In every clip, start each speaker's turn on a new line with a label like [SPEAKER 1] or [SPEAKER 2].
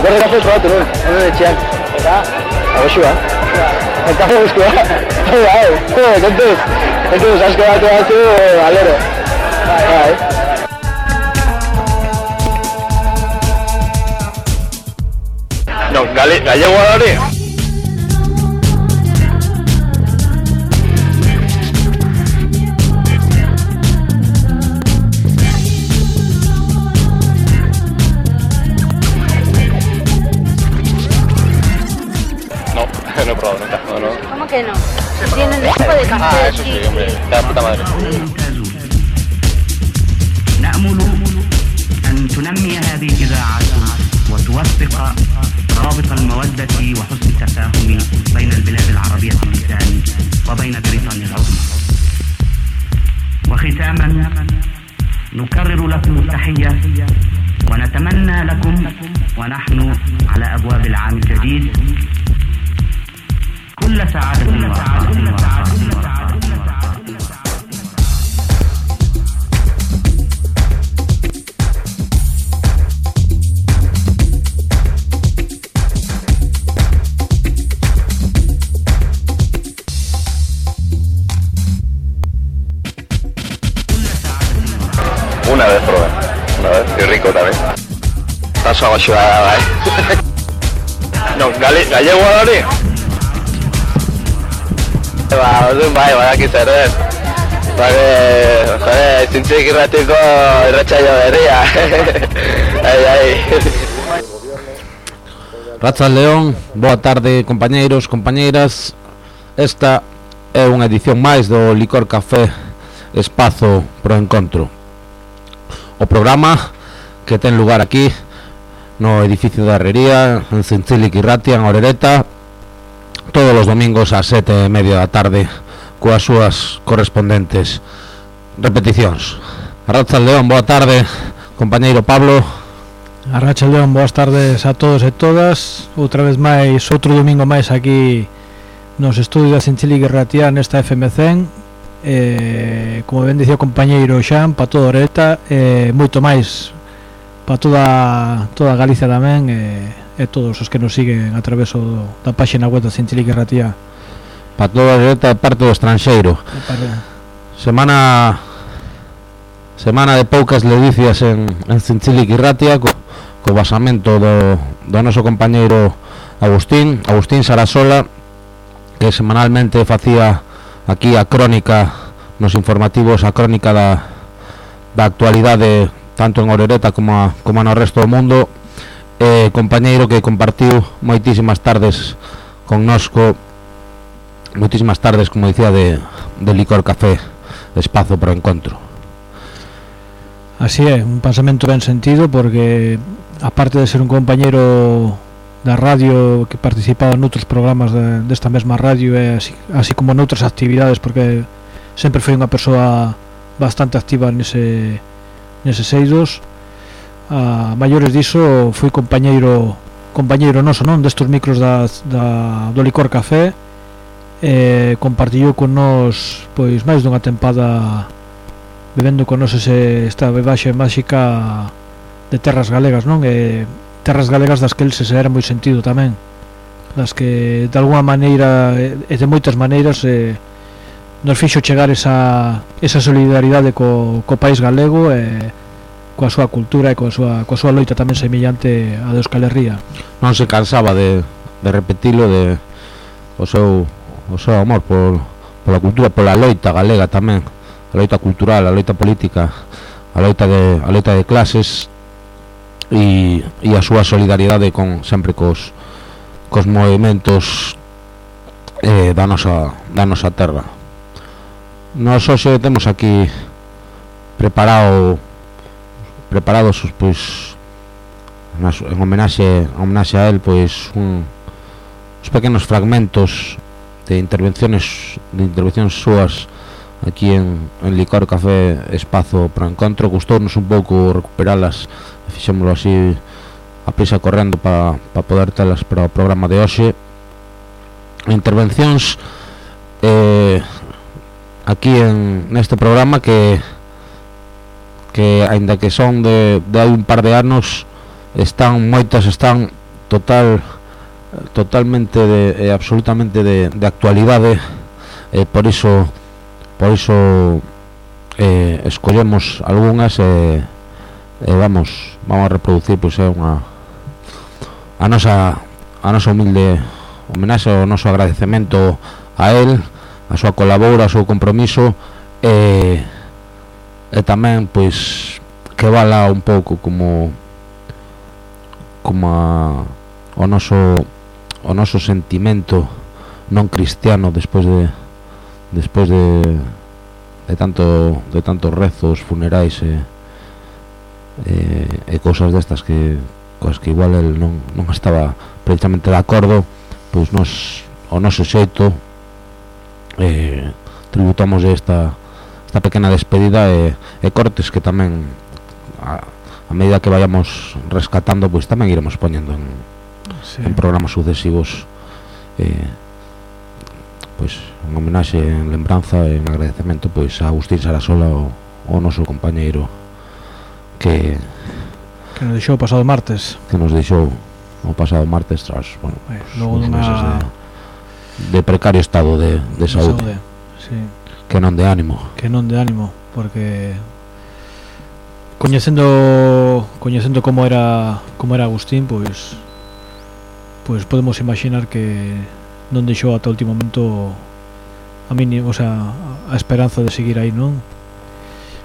[SPEAKER 1] De café probatu nun, hemen etxean. Eta, agoxua. Eta guztua. Bai, bai, kontuz. Kontuz, asko batu batu, alero. Bai.
[SPEAKER 2] No, gale, da hori? No, no he probado nunca. No, no.
[SPEAKER 3] ¿Cómo que no? Tienen tipo de café.
[SPEAKER 2] Ah, eso sí, hombre. La puta madre.
[SPEAKER 4] نأمل أن تنمي هذه الإذاعة وتوثق رابط المودة وحسن التفاهم بين البلاد العربية اللسان وبين بريطانيا العظمى وختاما نكرر لكم التحية ونتمنى لكم ونحن على أبواب العام الجديد كل سعادة وعافية وسعادة
[SPEAKER 2] Una vez probé. Una vez. Y rico también. Paso agoxuada, eh. No, gale, gallego da hori? Ba, orduan bai, badaki zer den. Bale, jode, zintzik irratiko irratxaio berria. ai, ai.
[SPEAKER 5] Racha León, boa tarde, compañeiros, compañeiras. Esta é unha edición máis do Licor Café Espazo pro Encontro. O programa que ten lugar aquí no edificio da Herrería, en Centilic Irratia, en Orereta, todos os domingos ás sete e media da tarde coas súas correspondentes repeticións. Arracha León, boa tarde, compañeiro Pablo.
[SPEAKER 6] Arracha León, boas tardes a todos e todas. Outra vez máis, outro domingo máis aquí nos estudios da Cinchili Guerratía nesta FMC eh, como ben dicía o compañeiro Xan, para toda Oreta, eh, moito máis para toda, toda Galicia tamén, eh, e todos os que nos siguen a través do, da páxina web da Cinchili Guerratia
[SPEAKER 5] para toda a direta parte do estranxeiro. Semana semana de poucas ledicias en, en Cinchilic y Ratia co, co basamento do, do noso compañeiro Agustín Agustín Sarasola que semanalmente facía aquí a crónica nos informativos a crónica da, da actualidade tanto en Orereta como, a, como no resto do mundo eh, compañeiro que compartiu moitísimas tardes connosco moitísimas tardes, como dicía, de, de licor café espazo para o encontro.
[SPEAKER 6] Así é, un pensamento ben sentido porque aparte de ser un compañeiro da radio que participaba noutros programas de, desta mesma radio e así, así como noutras actividades porque sempre foi unha persoa bastante activa nese, nese eidos a maiores diso foi compañeiro compañeiro noso non destes micros da, da, do Licor Café e compartiu con nós pois máis dunha tempada bebendo con nós ese, esta bebaxe máxica de terras galegas non? E terras galegas das que el se era moi sentido tamén das que de alguna maneira e de moitas maneiras eh, nos fixo chegar esa, esa solidaridade co, co país galego e eh, coa súa cultura e coa súa, coa súa loita tamén semillante a de Euskal Herria.
[SPEAKER 5] Non se cansaba de, de repetilo de o seu, o seu amor por, pola cultura, pola loita galega tamén. A loita cultural, a loita política a loita de, a loita de clases e, e a súa solidaridade con sempre cos, cos movimentos eh, da, nosa, da nosa terra. Nos hoxe temos aquí preparado preparados pois nas, en homenaxe, en homenaxe a él pois un, uns pequenos fragmentos de intervenciones de intervencións súas aquí en, en Licor Café Espazo para Encontro gustounos un pouco recuperalas e fixémoslo así a prisa correndo para pa poder telas para o programa de hoxe. Intervencións eh, aquí en neste programa que que aínda que son de, de hai un par de anos están moitas están total totalmente de, eh, absolutamente de, de actualidade eh, por iso por iso eh, escollemos algunhas e eh, eh, vamos vamos a reproducir pois é eh, unha a nosa a nosa humilde homenaxe o noso agradecemento a él a súa colabora, o seu compromiso e eh, e tamén pois que vala un pouco como como a, o noso o noso sentimento non cristiano despois de despois de de tanto de tantos rezos, funerais e e, e cousas destas que coas que igual el non non estaba precisamente de acordo, pois nos o noso xeito eh tributamos esta esta pequena despedida e, e cortes que tamén a, a medida que vayamos rescatando pois tamén iremos poñendo en,
[SPEAKER 6] sí.
[SPEAKER 5] en programas sucesivos eh, pois en homenaxe, en lembranza e en agradecemento pois a Agustín Sarasola o, o noso compañeiro que
[SPEAKER 6] que nos deixou o pasado martes
[SPEAKER 5] que nos deixou o pasado martes tras bueno,
[SPEAKER 6] eh, logo dunha...
[SPEAKER 5] de, de precario estado de, de saúde, saúde.
[SPEAKER 6] Sí.
[SPEAKER 5] Que non de ánimo.
[SPEAKER 6] Que non de ánimo, porque coñecendo coñecendo como era como era Agustín, pois pois podemos imaginar que non deixou ata o último momento a mínimo, o sea, a esperanza de seguir aí, non?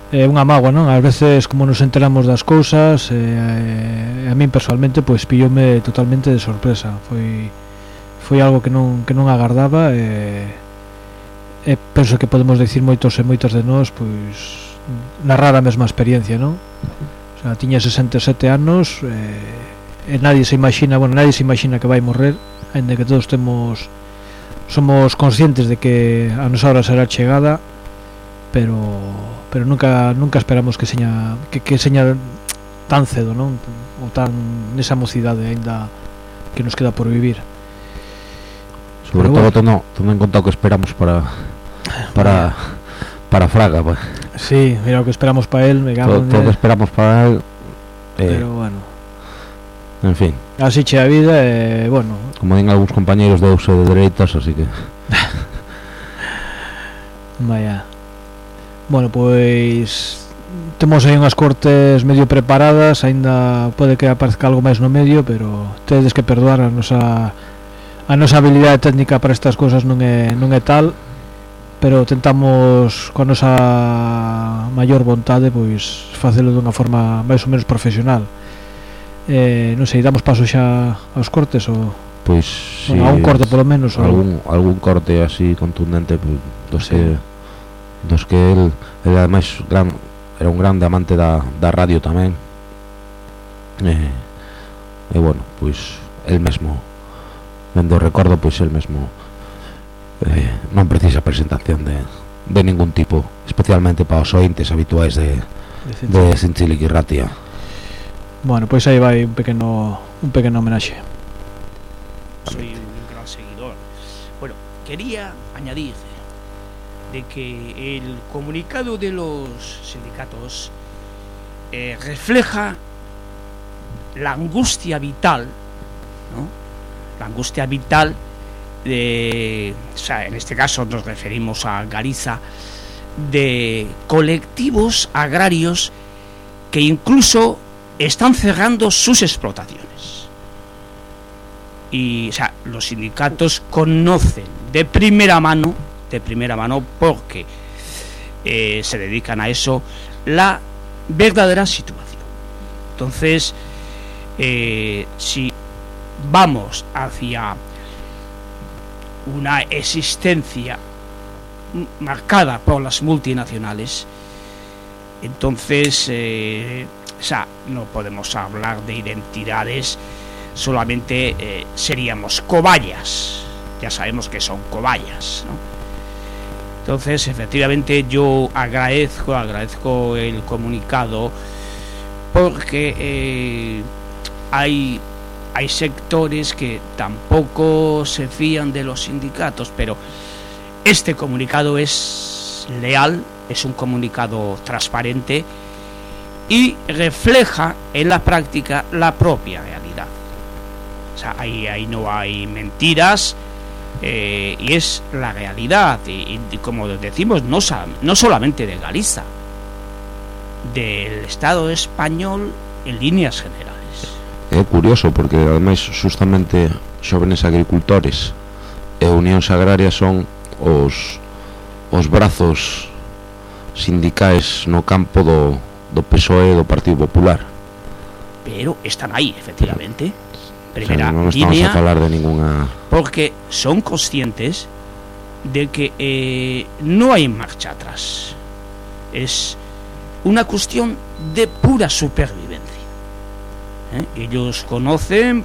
[SPEAKER 6] É unha mágoa, non? Ás veces como nos enteramos das cousas, eh, a min personalmente pois pilloume totalmente de sorpresa. Foi foi algo que non que non agardaba e eh, Eh, e penso que podemos decir moitos e moitas de nós pois narrar a mesma experiencia, non? O sea, tiña 67 anos e, e nadie se imagina, bueno, nadie se imagina que vai morrer, aínda que todos temos somos conscientes de que a nosa hora será chegada, pero pero nunca nunca esperamos que seña que, que seña tan cedo, non? Ou tan nesa mocidade aínda que nos queda por vivir.
[SPEAKER 5] Sobre
[SPEAKER 6] Pero
[SPEAKER 5] todo
[SPEAKER 6] bueno.
[SPEAKER 5] tendo, tendo en conta o que esperamos para para para Fraga, pues.
[SPEAKER 6] Sí, mira o que esperamos para él, digamos.
[SPEAKER 5] Todo, todo de... que
[SPEAKER 6] eh.
[SPEAKER 5] esperamos para él. Eh,
[SPEAKER 6] Pero bueno.
[SPEAKER 5] En fin.
[SPEAKER 6] Así che a vida e, eh, bueno,
[SPEAKER 5] como din algúns compañeiros de uso de dereitas, así que
[SPEAKER 6] Vaya. Bueno, pois temos aí unhas cortes medio preparadas, aínda pode que aparezca algo máis no medio, pero tedes que perdoar a nosa a nosa habilidade técnica para estas cousas non é non é tal pero tentamos con nosa maior vontade pois facelo dunha forma máis ou menos profesional. Eh, non sei, damos paso xa aos cortes ou
[SPEAKER 5] pois si
[SPEAKER 6] bueno, a un corte polo menos algún ou...
[SPEAKER 5] algún corte así contundente pues, dos que dos que el, el ademais gran era un grande amante da, da radio tamén. Eh, e bueno, pois el mesmo vendo recordo pois el mesmo eh, non precisa presentación de, de ningún tipo especialmente para os ointes habituais de, de Sinchilic Ratia
[SPEAKER 6] Bueno, pois aí vai un pequeno un pequeno homenaxe.
[SPEAKER 7] soy un gran seguidor. Bueno, quería añadir de que el comunicado de los sindicatos eh, refleja la angustia vital, ¿no? La angustia vital de, o sea, en este caso nos referimos a Galiza, de colectivos agrarios que incluso están cerrando sus explotaciones. Y, o sea, los sindicatos conocen de primera mano, de primera mano, porque eh, se dedican a eso, la verdadera situación. Entonces, eh, si vamos hacia una existencia marcada por las multinacionales, entonces, eh, no podemos hablar de identidades, solamente eh, seríamos cobayas. Ya sabemos que son cobayas. Entonces, efectivamente, yo agradezco, agradezco el comunicado porque eh, hay, hay sectores que tampoco se fían de los sindicatos, pero este comunicado es leal, es un comunicado transparente y refleja en la práctica la propia realidad. O sea, ahí, no hay mentiras eh, y es la realidad. Y, como decimos, no solamente de Galiza, del Estado español en líneas generales.
[SPEAKER 5] é curioso porque ademais justamente xóvenes agricultores e unións agrarias son os, os brazos sindicais no campo do, do PSOE e do Partido Popular.
[SPEAKER 7] Pero están aí efectivamente.
[SPEAKER 5] Primeira o sea, non estamos
[SPEAKER 7] línea,
[SPEAKER 5] a falar de ninguna
[SPEAKER 7] porque son conscientes de que eh, no hai marcha atrás. Es una cuestión de pura supervivencia. ¿Eh? Ellos conocen,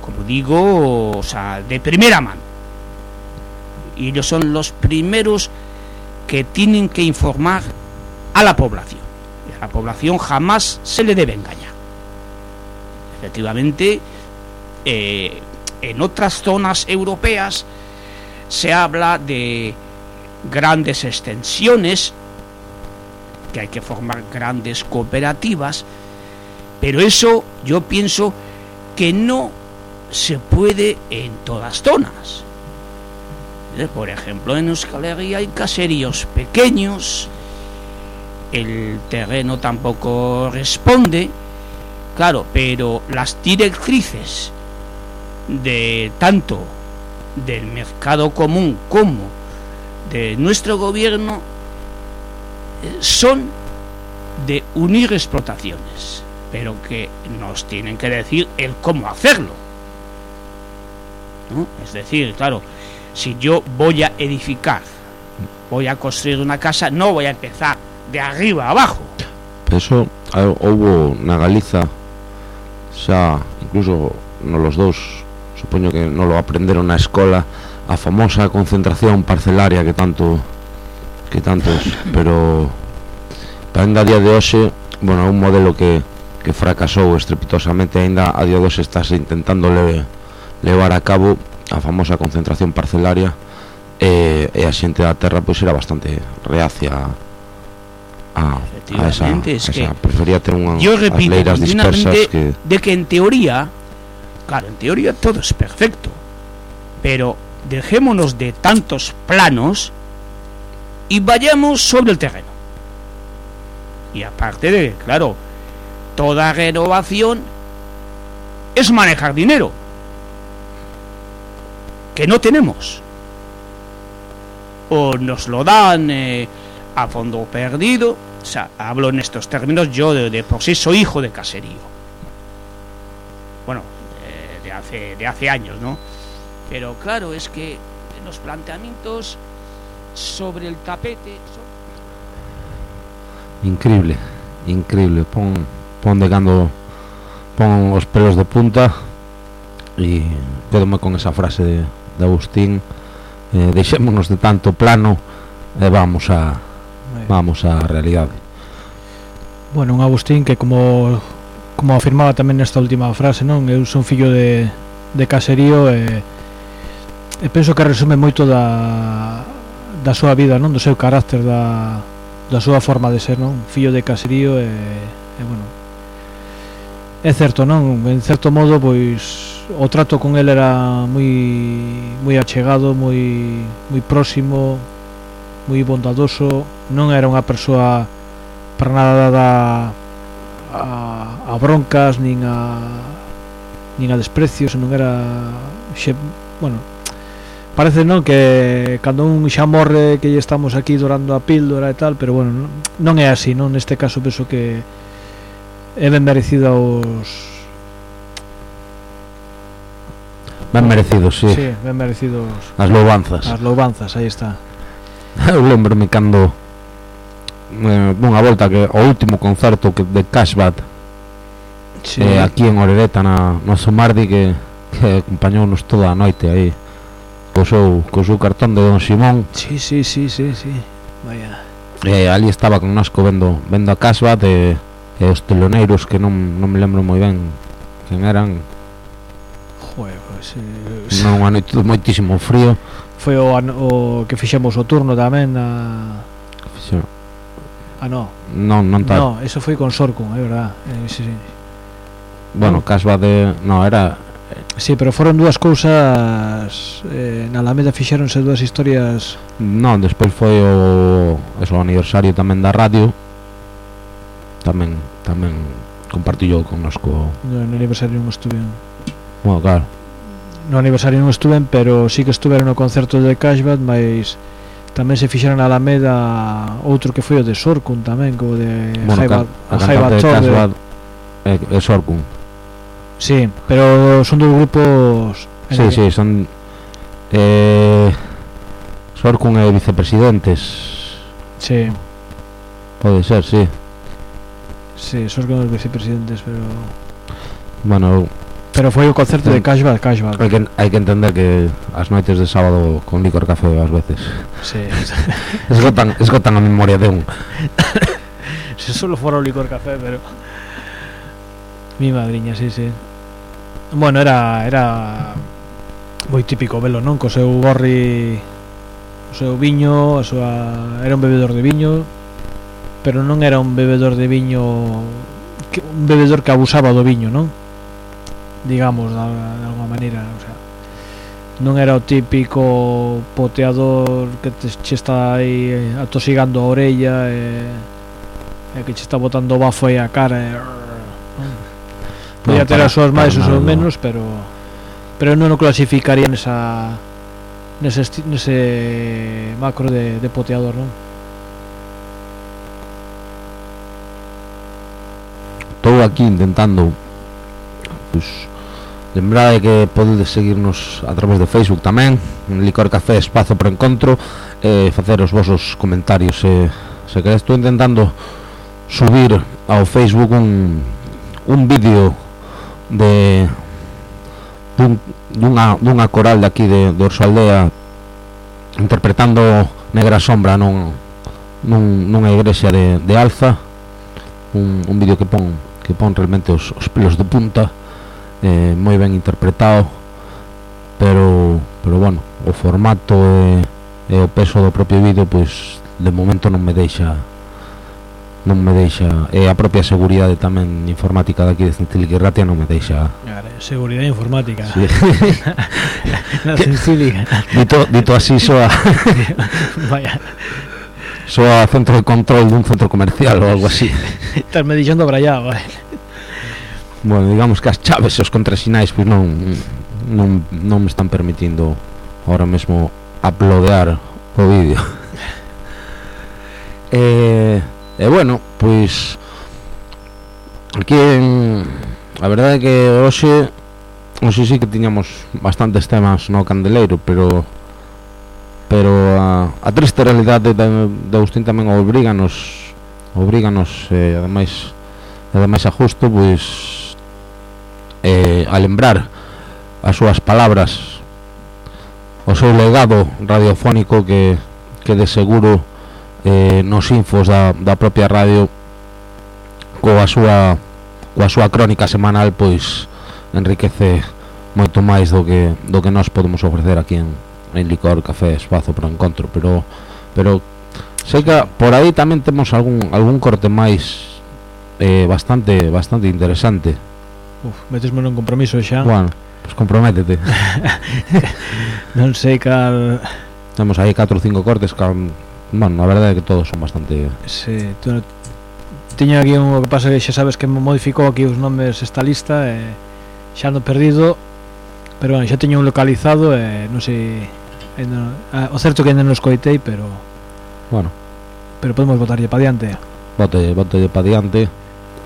[SPEAKER 7] como digo, de primera mano. Y ellos son los primeros que tienen que informar a la población. Y a la población jamás se le debe engañar. Efectivamente, eh, en otras zonas europeas se habla de grandes extensiones, que hay que formar grandes cooperativas, pero eso yo pienso que no se puede en todas zonas. Eh, Por ejemplo, en Euskal hay caseríos pequeños, el terreno tampoco responde, claro, pero las directrices de tanto del mercado común como de nuestro gobierno eh, son de unir explotaciones, pero que nos tienen que decir el cómo hacerlo. ¿no? Es decir, claro, si yo voy a edificar, voy a construir una casa, no voy a empezar de arriba a abajo.
[SPEAKER 5] Eso a- houbo na Galiza xa incluso no los dous supoño que non lo aprenderon na escola a famosa concentración parcelaria que tanto que tantos pero ainda a día de hoxe bueno, un modelo que, que fracasou estrepitosamente ainda a día de hoxe estás intentando le, levar a cabo a famosa concentración parcelaria e, e a xente da terra pois era bastante reacia a, a esa,
[SPEAKER 7] Efectivamente, es
[SPEAKER 5] a esa
[SPEAKER 7] que
[SPEAKER 5] prefería ter unha
[SPEAKER 7] Yo repito
[SPEAKER 5] leiras dispersas que
[SPEAKER 7] de que en teoría, claro, en teoría todo es perfecto, pero dejémonos de tantos planos y vayamos sobre el terreno. Y aparte de, claro, toda renovación es manejar dinero, que no tenemos. O nos lo dan eh, a fondo perdido, o sea, hablo en estos términos, yo de, de por sí soy hijo de caserío. Bueno, eh, de, hace, de hace años, ¿no? Pero claro, es que los planteamientos sobre el tapete... son-
[SPEAKER 5] increíble increíble pon, pon de cando pon os pelos de punta e quedome con esa frase de, de Agustín eh, deixémonos de tanto plano e vamos a vamos á realidade.
[SPEAKER 6] Bueno, un Agustín que como como afirmaba tamén nesta última frase non eu son fillo de, de caserío e, e penso que resume moito da, da súa vida non do seu carácter da, da súa forma de ser non fillo de caserío e, e bueno É certo, non? En certo modo, pois o trato con el era moi moi achegado, moi moi próximo, moi bondadoso, non era unha persoa para nada dada a, a broncas nin a nin a desprecios, non era xe, bueno, parece non que cando un xa morre que lle estamos aquí durando a píldora e tal, pero bueno, non é así, non neste caso penso que é ben merecido aos
[SPEAKER 5] Ben merecidos, sí.
[SPEAKER 6] sí ben merecidos
[SPEAKER 5] As loubanzas
[SPEAKER 6] As loubanzas, aí está
[SPEAKER 5] Eu lembrome cando eh, Unha volta que o último concerto que de Cashbat
[SPEAKER 6] sí.
[SPEAKER 5] eh, Aquí en Orereta na, no Somardi que, que acompañounos toda a noite aí co seu, co seu cartón de Don Simón
[SPEAKER 6] Sí, sí, sí, sí, sí. Vaya.
[SPEAKER 5] Eh, ali estaba con nosco vendo, vendo a Cashbat e eh, e os teloneiros que non, non me lembro moi ben quen eran.
[SPEAKER 6] Joder, pues, eh,
[SPEAKER 5] non unha noite moitísimo frío.
[SPEAKER 6] Foi o, o que fixemos o turno tamén na...
[SPEAKER 5] Fixo.
[SPEAKER 6] ah no.
[SPEAKER 5] non, non tal.
[SPEAKER 6] Non, eso foi con Sorcun, é eh, verdad. Eh, sí, sí.
[SPEAKER 5] bueno, Casba de non, era eh,
[SPEAKER 6] Sí, pero foron dúas cousas eh, Na Alameda fixeronse dúas historias.
[SPEAKER 5] Non, despois foi o, eso, o aniversario tamén da radio. Tamén tamén compartillo connosco.
[SPEAKER 6] no, no aniversario non estuven
[SPEAKER 5] bueno, claro.
[SPEAKER 6] No aniversario non estuven pero sí que estuveron no concerto de Cashbat mas tamén se fixeron a Alameda outro que foi o de Sorkun tamén co de
[SPEAKER 5] bueno,
[SPEAKER 6] Jaiba,
[SPEAKER 5] a,
[SPEAKER 6] a
[SPEAKER 5] cantante de Cashbat é, é Sorkun.
[SPEAKER 6] Sí, pero son dos grupos
[SPEAKER 5] sí, sí, son eh, Sorkun e vicepresidentes.
[SPEAKER 6] Sí.
[SPEAKER 5] Pode ser, sí.
[SPEAKER 6] Sí, son os vicepresidentes, pero...
[SPEAKER 5] Bueno,
[SPEAKER 6] Pero foi o concerto de
[SPEAKER 5] mm.
[SPEAKER 6] Cashback, Cashback.
[SPEAKER 5] Hai que, hai que entender que as noites de sábado con licor café ás veces
[SPEAKER 6] Sí,
[SPEAKER 5] esgotan, esgotan a memoria de un.
[SPEAKER 6] se solo fora o licor café, pero... Mi madriña, sí, sí. Bueno, era era moi típico velo, non? Co seu gorri, o seu viño, a súa... era un bebedor de viño, pero non era un bebedor de viño que, un bebedor que abusaba do viño, non? Digamos, de, de alguma maneira, o sea, non era o típico poteador que te, che está aí eh, atosigando a orella e, e que che está botando bafo aí a cara e, non, podía ter as súas máis ou seus menos pero pero non o clasificaría nesa nese, nese macro de, de poteador non?
[SPEAKER 5] estou aquí intentando pues, Lembrade que podedes seguirnos a través de Facebook tamén Licor Café Espazo para Encontro eh, Facer os vosos comentarios eh, Se queres. Estou intentando subir ao Facebook un, un vídeo de dun, dunha, dunha coral de aquí de, de Orsaldea interpretando Negra Sombra nun, nun, nunha igrexa de, de Alza un, un vídeo que pon que pon realmente os, os pelos de punta eh, moi ben interpretado pero pero bueno o formato e, e o peso do propio vídeo pois de momento non me deixa non me deixa e a propia seguridade tamén informática daqui de Centiliguerratia non me deixa.
[SPEAKER 6] Seguridade informática.
[SPEAKER 5] Sí.
[SPEAKER 6] na, na
[SPEAKER 5] dito, dito así soa.
[SPEAKER 6] Vaya.
[SPEAKER 5] Soa centro de control dun centro comercial ou algo así
[SPEAKER 6] estás me dixendo brallado, vale.
[SPEAKER 5] Bueno, digamos que as chaves e os contrasinais pois non, non, non me están permitindo ahora mesmo uploadear o vídeo e, e bueno, pois aquí en, a verdade é que hoxe hoxe sí que tiñamos bastantes temas no candeleiro pero pero a, a triste realidade da, de Agustín tamén obriganos obriganos eh, ademais ademais a justo pois eh, a lembrar as súas palabras o seu legado radiofónico que, que de seguro eh, nos infos da, da propia radio coa súa coa súa crónica semanal pois enriquece moito máis do que do que nós podemos ofrecer aquí en, en licor, café, espazo para encontro, pero pero sei que por aí tamén temos algún algún corte máis eh, bastante bastante interesante.
[SPEAKER 6] Uf, metesme nun compromiso xa.
[SPEAKER 5] Bueno, pues comprométete.
[SPEAKER 6] non sei cal
[SPEAKER 5] Temos aí 4 ou 5 cortes cal... Bueno, a verdade é que todos son bastante...
[SPEAKER 6] Sí, tú, tiño aquí un o que pasa que xa sabes que modificou aquí os nomes esta lista e xa ando perdido pero bueno, xa teño un localizado e non sei non, ah, eh, o certo que ainda non escoitei, pero
[SPEAKER 5] bueno,
[SPEAKER 6] pero podemos botarlle para diante.
[SPEAKER 5] Bote, bote para diante.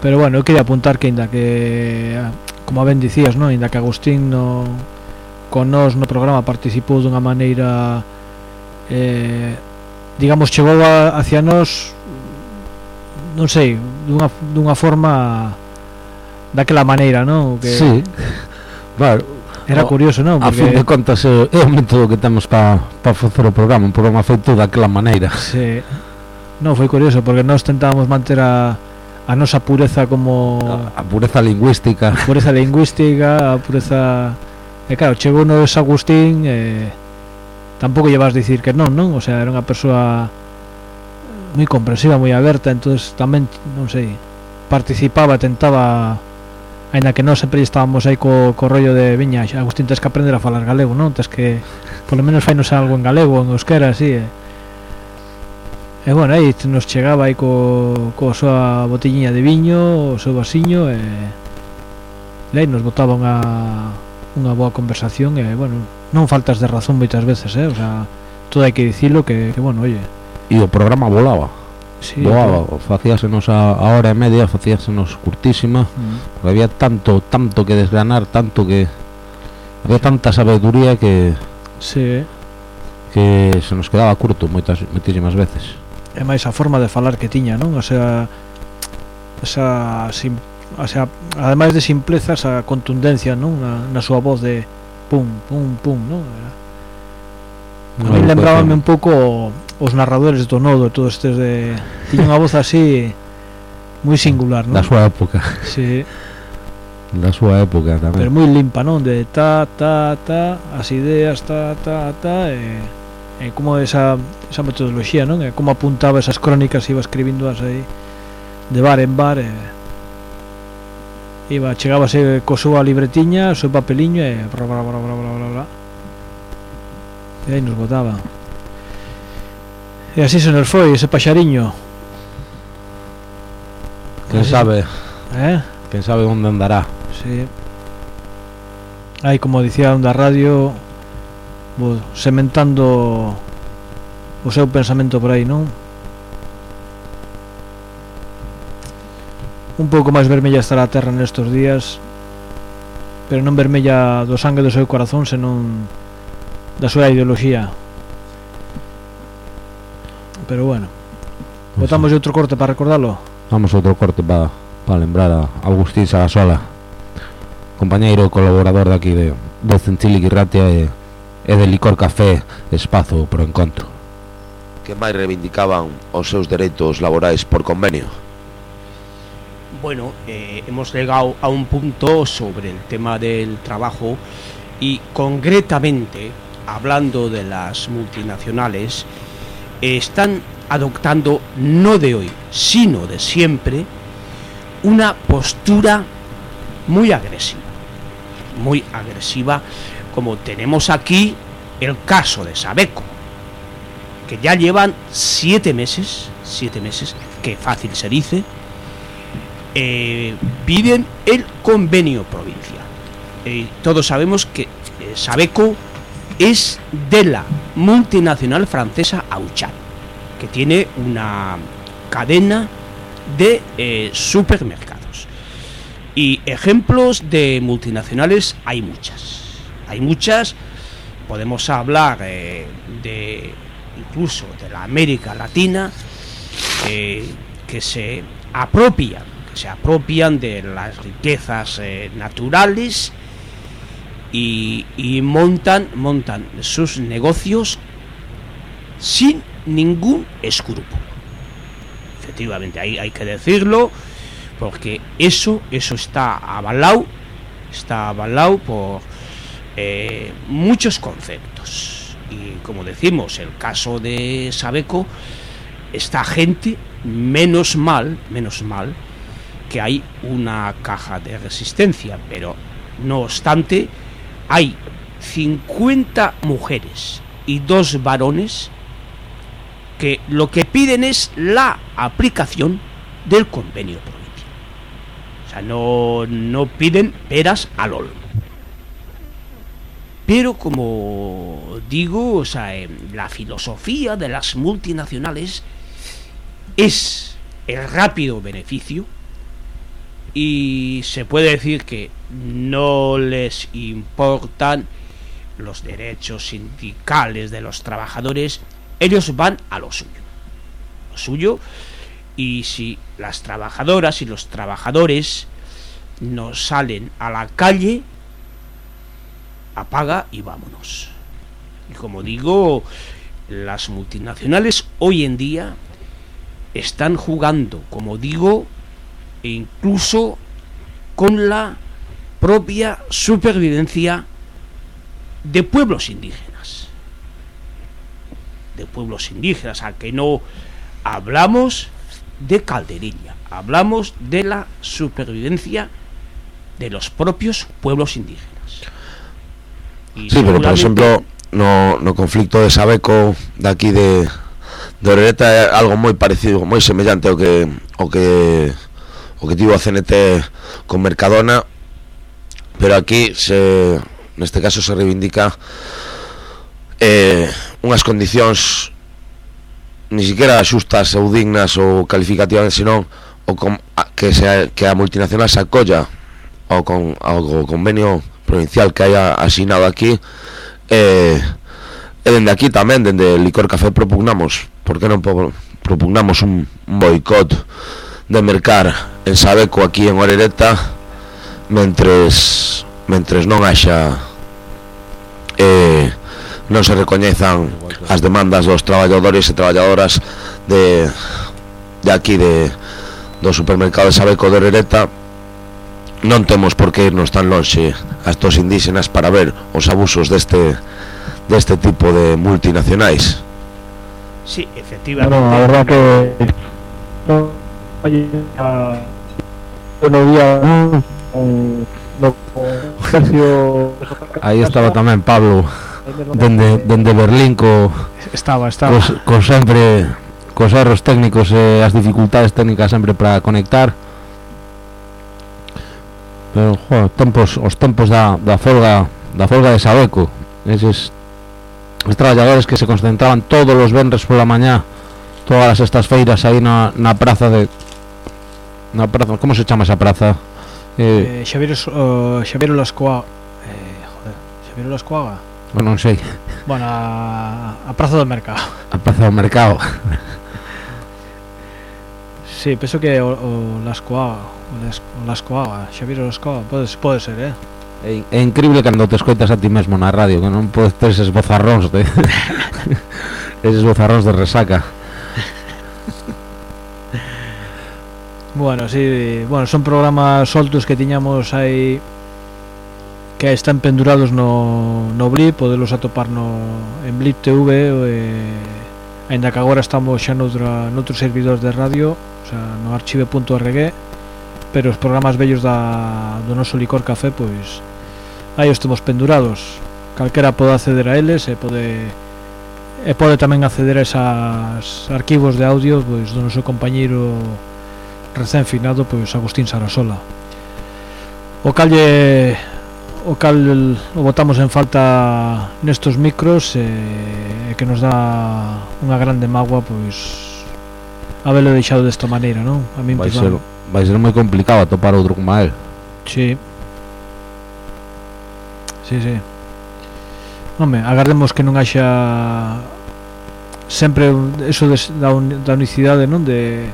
[SPEAKER 6] Pero bueno, eu quería apuntar que ainda que como ben dicías, non, ainda que Agustín no con nós no programa participou dunha maneira eh, digamos chegou a, hacia nós non sei, dunha, dunha forma daquela maneira, non? Que...
[SPEAKER 5] Sí, claro,
[SPEAKER 6] era curioso, non?
[SPEAKER 5] a fin de contas é, é o método que temos para pa facer o programa, un programa feito daquela maneira.
[SPEAKER 6] se, non foi curioso porque nós tentábamos manter a, a nosa pureza como
[SPEAKER 5] A pureza lingüística.
[SPEAKER 6] pureza lingüística, a pureza e claro, chegou no Agustín e tampouco llevas dicir que non, non? O sea, era unha persoa moi comprensiva, moi aberta, entonces tamén, non sei, participaba, tentaba Ainda que nós sempre estábamos aí co, co rollo de Viña, Agustín, tens que aprender a falar galego, non? Tens que, polo menos, fainos algo en galego, en euskera, así, eh? E bueno, aí nos chegaba aí co, co súa botelliña de viño, o seu vasiño e, e aí nos botaba unha, unha boa conversación e bueno, non faltas de razón moitas veces, eh? O sea, todo hai que dicilo que, que bueno, oye.
[SPEAKER 5] E o programa volaba
[SPEAKER 6] sí,
[SPEAKER 5] Boa, claro. facíasenos a, a hora e media, facíasenos curtísima,
[SPEAKER 6] mm.
[SPEAKER 5] porque había tanto, tanto que desgranar, tanto que... Había tanta sabeduría que...
[SPEAKER 6] Sí,
[SPEAKER 5] que se nos quedaba curto moitas moitísimas veces.
[SPEAKER 6] É máis a forma de falar que tiña, non? O sea, esa sim, o sea, ademais de simpleza, esa contundencia, non? Na, na súa voz de pum, pum, pum, non? Era... A mí no, eh, un pouco os narradores do nodo, todos estes de tiña unha voz así moi singular, non?
[SPEAKER 5] da súa época,
[SPEAKER 6] Sí,
[SPEAKER 5] da súa época
[SPEAKER 6] pero
[SPEAKER 5] tamén.
[SPEAKER 6] moi limpa, non? De ta, ta, ta, as ideas, ta, ta, ta, e, e como esa, esa metodoloxía, non? E como apuntaba esas crónicas, iba escribindo as aí de bar en bar, e iba, chegábase co súa libretiña, o seu papeliño, e bra, bra, bra, bra, bra, bra, bra. E aí nos botaba. E así se nos foi ese paxariño.
[SPEAKER 5] Quen sabe?
[SPEAKER 6] Eh?
[SPEAKER 5] Quen sabe onde andará?
[SPEAKER 6] Sí. Aí como dicía onda radio bo, sementando o seu pensamento por aí, non? Un pouco máis vermella estará a terra nestos días, pero non vermella do sangue do seu corazón, senón da súa ideoloxía. Pero bueno, botamos outro corte para recordalo.
[SPEAKER 5] Vamos a outro corte para pa lembrar a Agustín Sagasola Compañeiro colaborador daqui de, de Centili Guirratia e, e de Licor Café Espazo pro Encontro
[SPEAKER 8] que máis reivindicaban os seus dereitos laborais por convenio.
[SPEAKER 7] Bueno, eh, hemos llegado a un punto sobre el tema del trabajo y concretamente, hablando de las multinacionales, están adoptando, no de hoy, sino de siempre, una postura muy agresiva. Muy agresiva, como tenemos aquí el caso de Sabeco, que ya llevan siete meses, siete meses, que fácil se dice, eh, piden el convenio provincial. Eh, todos sabemos que eh, Sabeco es de la multinacional francesa Auchan, que tiene una cadena de eh, supermercados. Y ejemplos de multinacionales hay muchas. Hay muchas. Podemos hablar eh, de incluso de la América Latina eh, que se apropian, que se apropian de las riquezas naturales y, montan, montan sus negocios sin ningún escrúpulo. Efectivamente, hay, hay que decirlo, porque eso, eso está avalado, está avalado por eh, muchos conceptos. Y como decimos, el caso de Sabeco, esta gente, menos mal, menos mal, que hay una caja de resistencia, pero no obstante, hay 50 mujeres y dos varones que lo que piden es la aplicación del convenio provincial. O sea, no, no piden peras al olmo. Pero como digo, o sea, eh, la filosofía de las multinacionales es el rápido beneficio y se puede decir que no les importan los derechos sindicales de los trabajadores, ellos van a lo suyo. Lo suyo y si las trabajadoras y los trabajadores no salen a la calle, apaga y vámonos. Y como digo, las multinacionales hoy en día están jugando, como digo, e incluso con la propia supervivencia de pueblos indígenas. De pueblos indígenas, a que no hablamos de calderilla, hablamos de la supervivencia de los propios pueblos indígenas. Y
[SPEAKER 8] Sí, pero por exemplo, no, no conflicto de Sabeco de aquí de de Orereta é algo moi parecido, moi semellante ao que o que o que tivo a CNT con Mercadona, pero aquí se neste caso se reivindica eh, unhas condicións ni siquiera xustas ou dignas ou calificativas, senón o com, a, que, se, que a multinacional se acolla ao, con, ao convenio provincial que haya asinado aquí eh, e dende aquí tamén, dende Licor Café propugnamos, por que non propugnamos un, un boicot de mercar en Sabeco aquí en Orereta mentres mentres non haxa eh, non se recoñezan as demandas dos traballadores e traballadoras de, de aquí de, do supermercado de Sabeco de Orereta non temos por que irnos tan lonxe a estos indígenas para ver os abusos deste, deste tipo de multinacionais
[SPEAKER 7] Sí, efectivamente
[SPEAKER 1] Bueno, a verdad que... No, oye, a no día con, no, con Sergio
[SPEAKER 5] Aí estaba tamén Pablo dende, dende Berlín co,
[SPEAKER 6] estaba, estaba.
[SPEAKER 5] Cos, co sempre cos erros técnicos e as dificultades técnicas sempre para conectar pero jo, tempos, os tempos da, da folga da folga de Sabeco eses os traballadores que se concentraban todos os vendres pola mañá todas estas feiras aí na, na praza de na praza, como se chama esa praza? Eh,
[SPEAKER 6] eh Xavier, uh, Xavier Lascoa, eh, joder, Xavier Olascoaga?
[SPEAKER 5] Bueno, non sei.
[SPEAKER 6] Bueno, a, a praza do mercado.
[SPEAKER 5] A praza do mercado.
[SPEAKER 6] Sí, penso que o, o Lascoaga o Lascoaga, Xavier Olascoaga pode, pode ser, eh?
[SPEAKER 5] É, é increíble cando te escoitas a ti mesmo na radio Que non podes ter eses bozarróns de... eses bozarróns de resaca.
[SPEAKER 6] Bueno, sí, bueno, son programas soltos que tiñamos aí que están pendurados no, no Blip, podelos atopar no, en Blip TV e eh, ainda que agora estamos xa noutra, noutro servidor de radio o sea, no archive.org pero os programas vellos da, do noso licor café pois aí os temos pendurados. Calquera pode acceder a eles e pode e pode tamén acceder a esas arquivos de audio pois do noso compañeiro recén finado pois Agustín Sarasola. O calle o cal o botamos en falta nestos micros e eh, que nos dá unha grande magua pois habelo deixado desta maneira, non? A min
[SPEAKER 5] vai ser, vai ser moi complicado atopar outro como a él.
[SPEAKER 6] Sí. Sí, sí. Home, agardemos que non haxa sempre eso de, da, un, da unicidade, non? De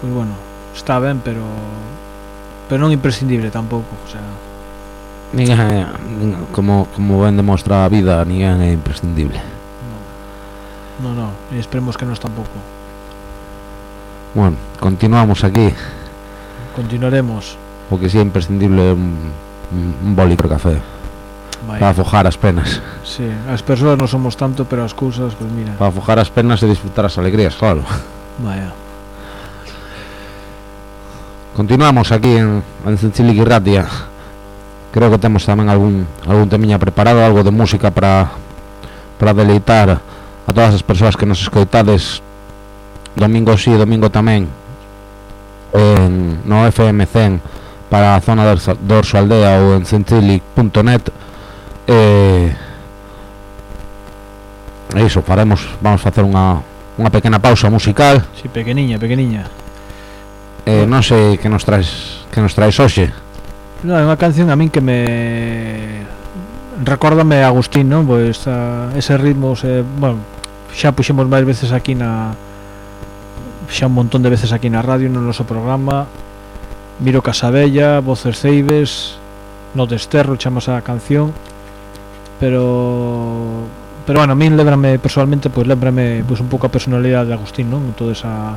[SPEAKER 6] Pois bueno, está ben, pero pero non imprescindible tampouco, o sea,
[SPEAKER 5] Ninguén nin- como, como ben demostra a vida Ninguén é imprescindible
[SPEAKER 6] no, no, e esperemos que nos tampouco.
[SPEAKER 5] Bueno, continuamos aquí
[SPEAKER 6] Continuaremos.
[SPEAKER 5] O que si é imprescindible un, un, boli por café
[SPEAKER 6] Vai.
[SPEAKER 5] Para afojar as penas
[SPEAKER 6] Sí, as persoas non somos tanto, pero as cousas, pois mira,
[SPEAKER 5] Para afojar as penas e disfrutar as alegrías, claro
[SPEAKER 6] vaya.
[SPEAKER 5] Continuamos aquí en, en Creo que temos tamén algún algún temiña preparado, algo de música para para deleitar a todas as persoas que nos escoitades domingo sí, domingo tamén en, no FM 100 para a zona de Orso- de Orso Aldea ou en centrilic.net e e vamos facer unha, unha pequena pausa musical.
[SPEAKER 6] Sí, pequeniña, pequeniña.
[SPEAKER 5] Eh, non sei que nos traes que nos traes hoxe.
[SPEAKER 6] Non, é unha canción a min que me recórdame a Agustín, non? Pois a, ese ritmo, se, bueno, xa puxemos máis veces aquí na xa un montón de veces aquí na radio no noso programa. Miro Casabella, Voces Ceibes, No Desterro chamas a canción, pero pero bueno, a min lembrame personalmente, pois lembrame pois un pouco a personalidade de Agustín, non? Toda esa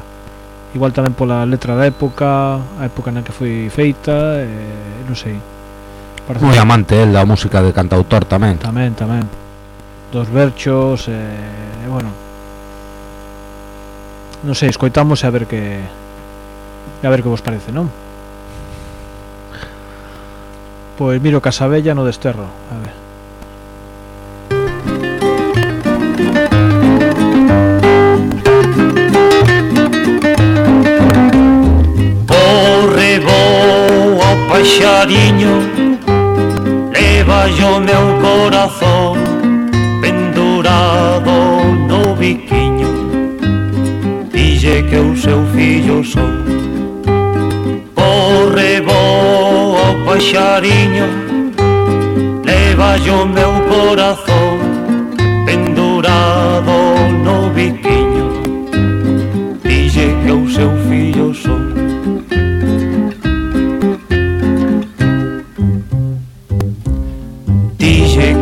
[SPEAKER 6] igual tamén pola letra da época, a época na que foi feita, eh, non sei. Parece
[SPEAKER 5] Moi amante el da música de cantautor tamén.
[SPEAKER 6] Tamén, tamén. Dos verchos, eh, bueno. Non sei, escoitamos a ver que a ver que vos parece, non? Pois miro Casabella no desterro, a ver.
[SPEAKER 9] baixadiño Leva o meu corazón Pendurado no biquiño. Dille que o seu fillo son. Corre boa paxariño Leva o meu corazón Pendurado no biquiño. Dille que o seu fillo son.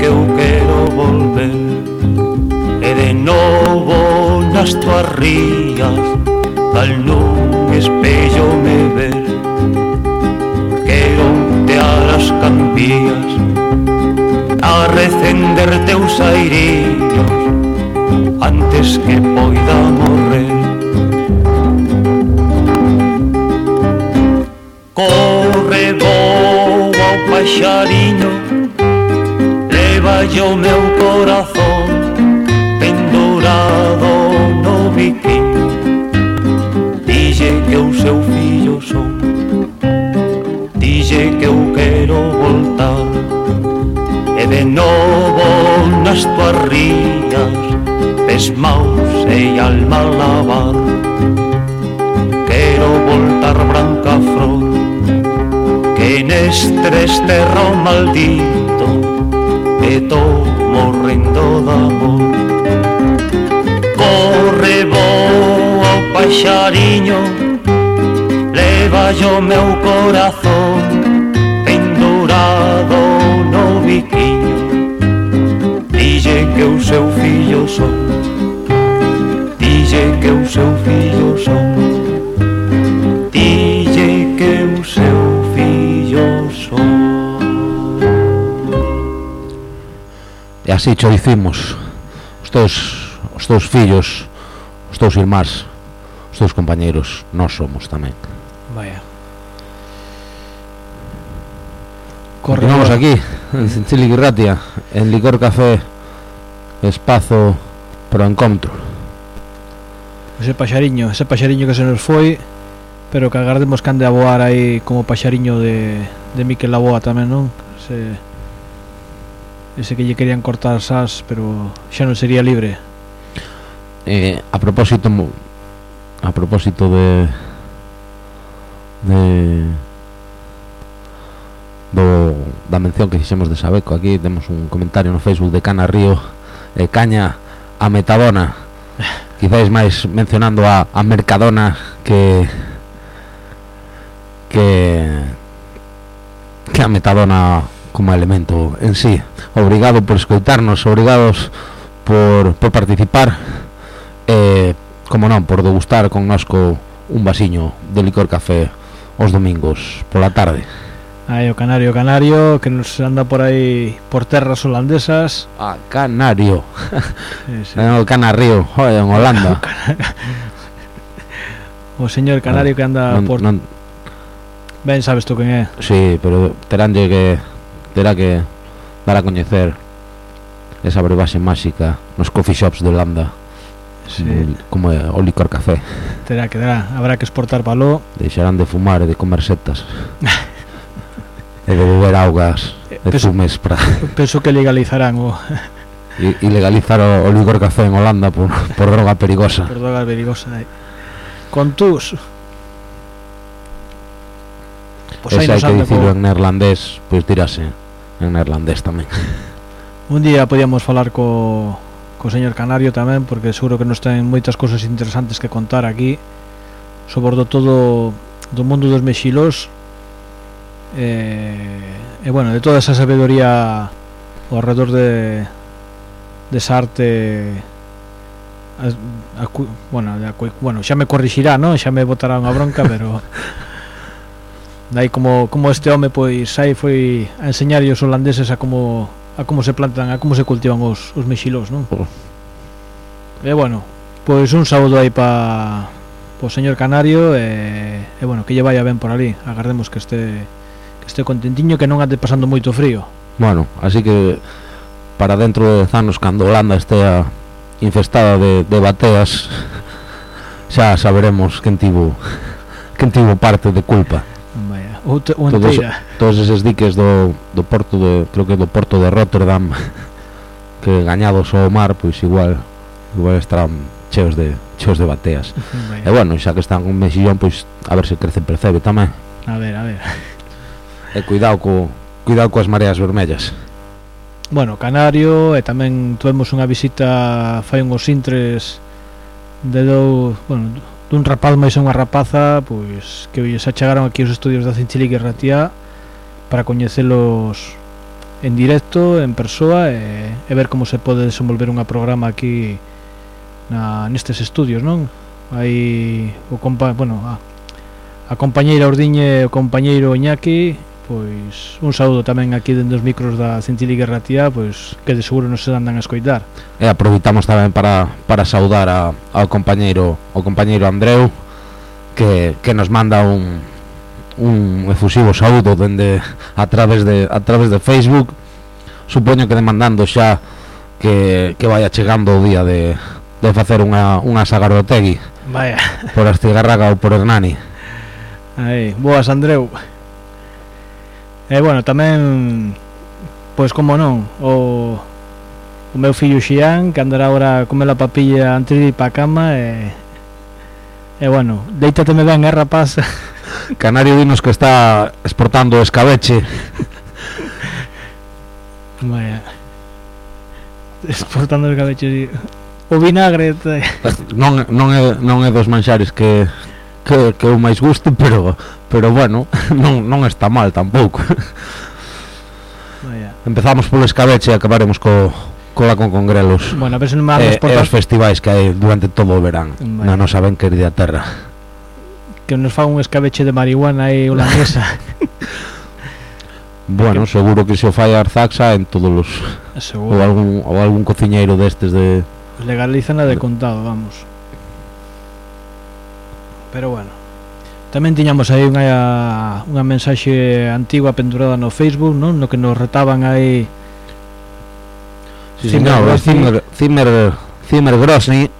[SPEAKER 9] que eu quero volver. E de novo nas tuas rías Tal nun espello me ver. Quero tear as campías A recender teus airillos Antes que poida morrer. Corre, voa o paxariño Levalle o meu corazón Pendurado no biquín Dille que o seu fillo son Dille que eu quero voltar. E de novo nas tuas rías Ves maus e alma lavar. Quero voltar branca front Que nestres terra maldito e to morrendo de amor Corre boa o paxariño Leva yo meu corazón Pendurado no biquiño. Dille que o seu fillo son Dille que o seu fillo son.
[SPEAKER 5] E así cho dicimos Os teus, os teus fillos Os teus irmás Os teus compañeros Nós somos tamén.
[SPEAKER 6] Vaya.
[SPEAKER 5] Continuamos aquí En Chiliguirratia En Licor Café Espazo Pro encontro.
[SPEAKER 6] Ese paxariño Ese paxariño que se nos foi Pero que agardemos que ande a voar aí Como paxariño de, de Miquel Laboa tamén, non? Se... Ese que lle querían cortar SAS, pero xa non sería libre.
[SPEAKER 5] Eh, a propósito a propósito de de do, da mención que fixemos de Sabeco aquí temos un comentario no Facebook de Cana Río e Caña a Metadona quizáis máis mencionando a, a Mercadona que que que a Metadona como elemento en sí. Obrigado por escoitarnos, obrigados por, por participar e, como non, por degustar con nosco un vasiño de licor café os domingos pola tarde.
[SPEAKER 6] Aí o canario, o canario, que nos anda por aí por terras holandesas.
[SPEAKER 5] Ah, canario.
[SPEAKER 6] Sí, sí.
[SPEAKER 5] o canario, joder, en Holanda.
[SPEAKER 6] o señor canario ah, que anda
[SPEAKER 5] non,
[SPEAKER 6] por...
[SPEAKER 5] Non...
[SPEAKER 6] Ben, sabes tú quen é.
[SPEAKER 5] Sí, pero teránlle que terá que dar a coñecer esa brebaxe máxica nos coffee shops de Holanda
[SPEAKER 6] sí.
[SPEAKER 5] como é o licor café.
[SPEAKER 6] Terá que dará, habrá que exportar baló.
[SPEAKER 5] Deixarán de fumar e de comer setas. e de beber augas eh, e
[SPEAKER 6] penso,
[SPEAKER 5] fumes para...
[SPEAKER 6] Penso que legalizarán o...
[SPEAKER 5] I, e legalizar o, o licor café en Holanda por, por droga perigosa.
[SPEAKER 6] Por droga perigosa, eh. Con tus... Pois
[SPEAKER 5] pues
[SPEAKER 6] aí nos anda que
[SPEAKER 5] dicirlo
[SPEAKER 6] co...
[SPEAKER 5] en neerlandés, pois pues dirase en neerlandés tamén
[SPEAKER 6] Un día podíamos falar co, co señor Canario tamén porque seguro que nos ten moitas cousas interesantes que contar aquí sobre todo do mundo dos mexilós eh, e bueno, de toda esa sabedoría ao redor de desa arte a, a, bueno, a, bueno, xa me corrixirá, non? Xa me botará unha bronca, pero Dai como, como este home pois aí foi a enseñar os holandeses a como a como se plantan, a como se cultivan os, os mexilós, non?
[SPEAKER 5] Oh.
[SPEAKER 6] E bueno, pois un saúdo aí pa o señor Canario e, e bueno, que lle vaya ben por ali. Agardemos que este que este contentiño que non ande pasando moito frío.
[SPEAKER 5] Bueno, así que para dentro de 10 anos cando Holanda estea infestada de, de bateas xa saberemos quen tivo quen tivo parte de culpa.
[SPEAKER 6] Outra, ou
[SPEAKER 5] todos, todos eses diques do, do porto de, creo que do porto de Rotterdam que gañados ao mar, pois igual igual estarán cheos de cheos de bateas. e bueno, xa que están un mexillón, pois a ver se crece percebe tamén.
[SPEAKER 6] A ver, a ver.
[SPEAKER 5] E cuidado co cuidado coas mareas vermellas.
[SPEAKER 6] Bueno, Canario e tamén tuvemos unha visita fai unhos intres de dous, bueno, dun rapaz máis unha rapaza pois que se achegaron aquí os estudios da Cinchili que Ratía para coñecelos en directo, en persoa e, e ver como se pode desenvolver unha programa aquí na, nestes estudios, non? Aí o compa, bueno, a, a compañeira Ordiñe e o compañeiro Iñaki pois un saúdo tamén aquí dende os micros da Centiliga Ratía, pois que de seguro nos se andan a escoitar.
[SPEAKER 5] E aproveitamos tamén para, para saudar a, ao compañeiro ao compañeiro Andreu que, que nos manda un, un efusivo saúdo dende a través de a través de Facebook. Supoño que demandando xa que, que vai chegando o día de, de facer unha, unha sagarotegui
[SPEAKER 6] Vaya.
[SPEAKER 5] por Astigarraga ou por Hernani.
[SPEAKER 6] Aí, boas Andreu. E bueno, tamén pois como non, o o meu fillo Xian, que andará agora comer a papilla antes de ir para a cama e e bueno, deítateme ben, eh, rapaz.
[SPEAKER 5] Canario dinos que está exportando escabeche.
[SPEAKER 6] Vaya. Exportando escabeche. O vinagre.
[SPEAKER 5] non non é non é dos manxares que que, que eu máis gusto pero pero bueno non, non está mal tampouco
[SPEAKER 6] Vaya.
[SPEAKER 5] empezamos polo escabeche e acabaremos co, cola con congrelos
[SPEAKER 6] bueno, pero eh, me
[SPEAKER 5] e os festivais que hai durante todo o verán
[SPEAKER 6] Vaya.
[SPEAKER 5] na nosa ben querida terra
[SPEAKER 6] que nos fa un escabeche de marihuana e holandesa
[SPEAKER 5] Bueno, que... seguro que se o fai a Arzaxa en todos os...
[SPEAKER 6] Seguro.
[SPEAKER 5] Ou algún, ou algún cociñeiro destes de...
[SPEAKER 6] Legalizan a de contado, vamos pero bueno. Tamén tiñamos aí unha, unha mensaxe antigua pendurada no Facebook non? No que nos retaban aí.
[SPEAKER 5] Sí,
[SPEAKER 6] Zimmer, no,
[SPEAKER 5] Zimmer, Zimmer, Zimmer Grosny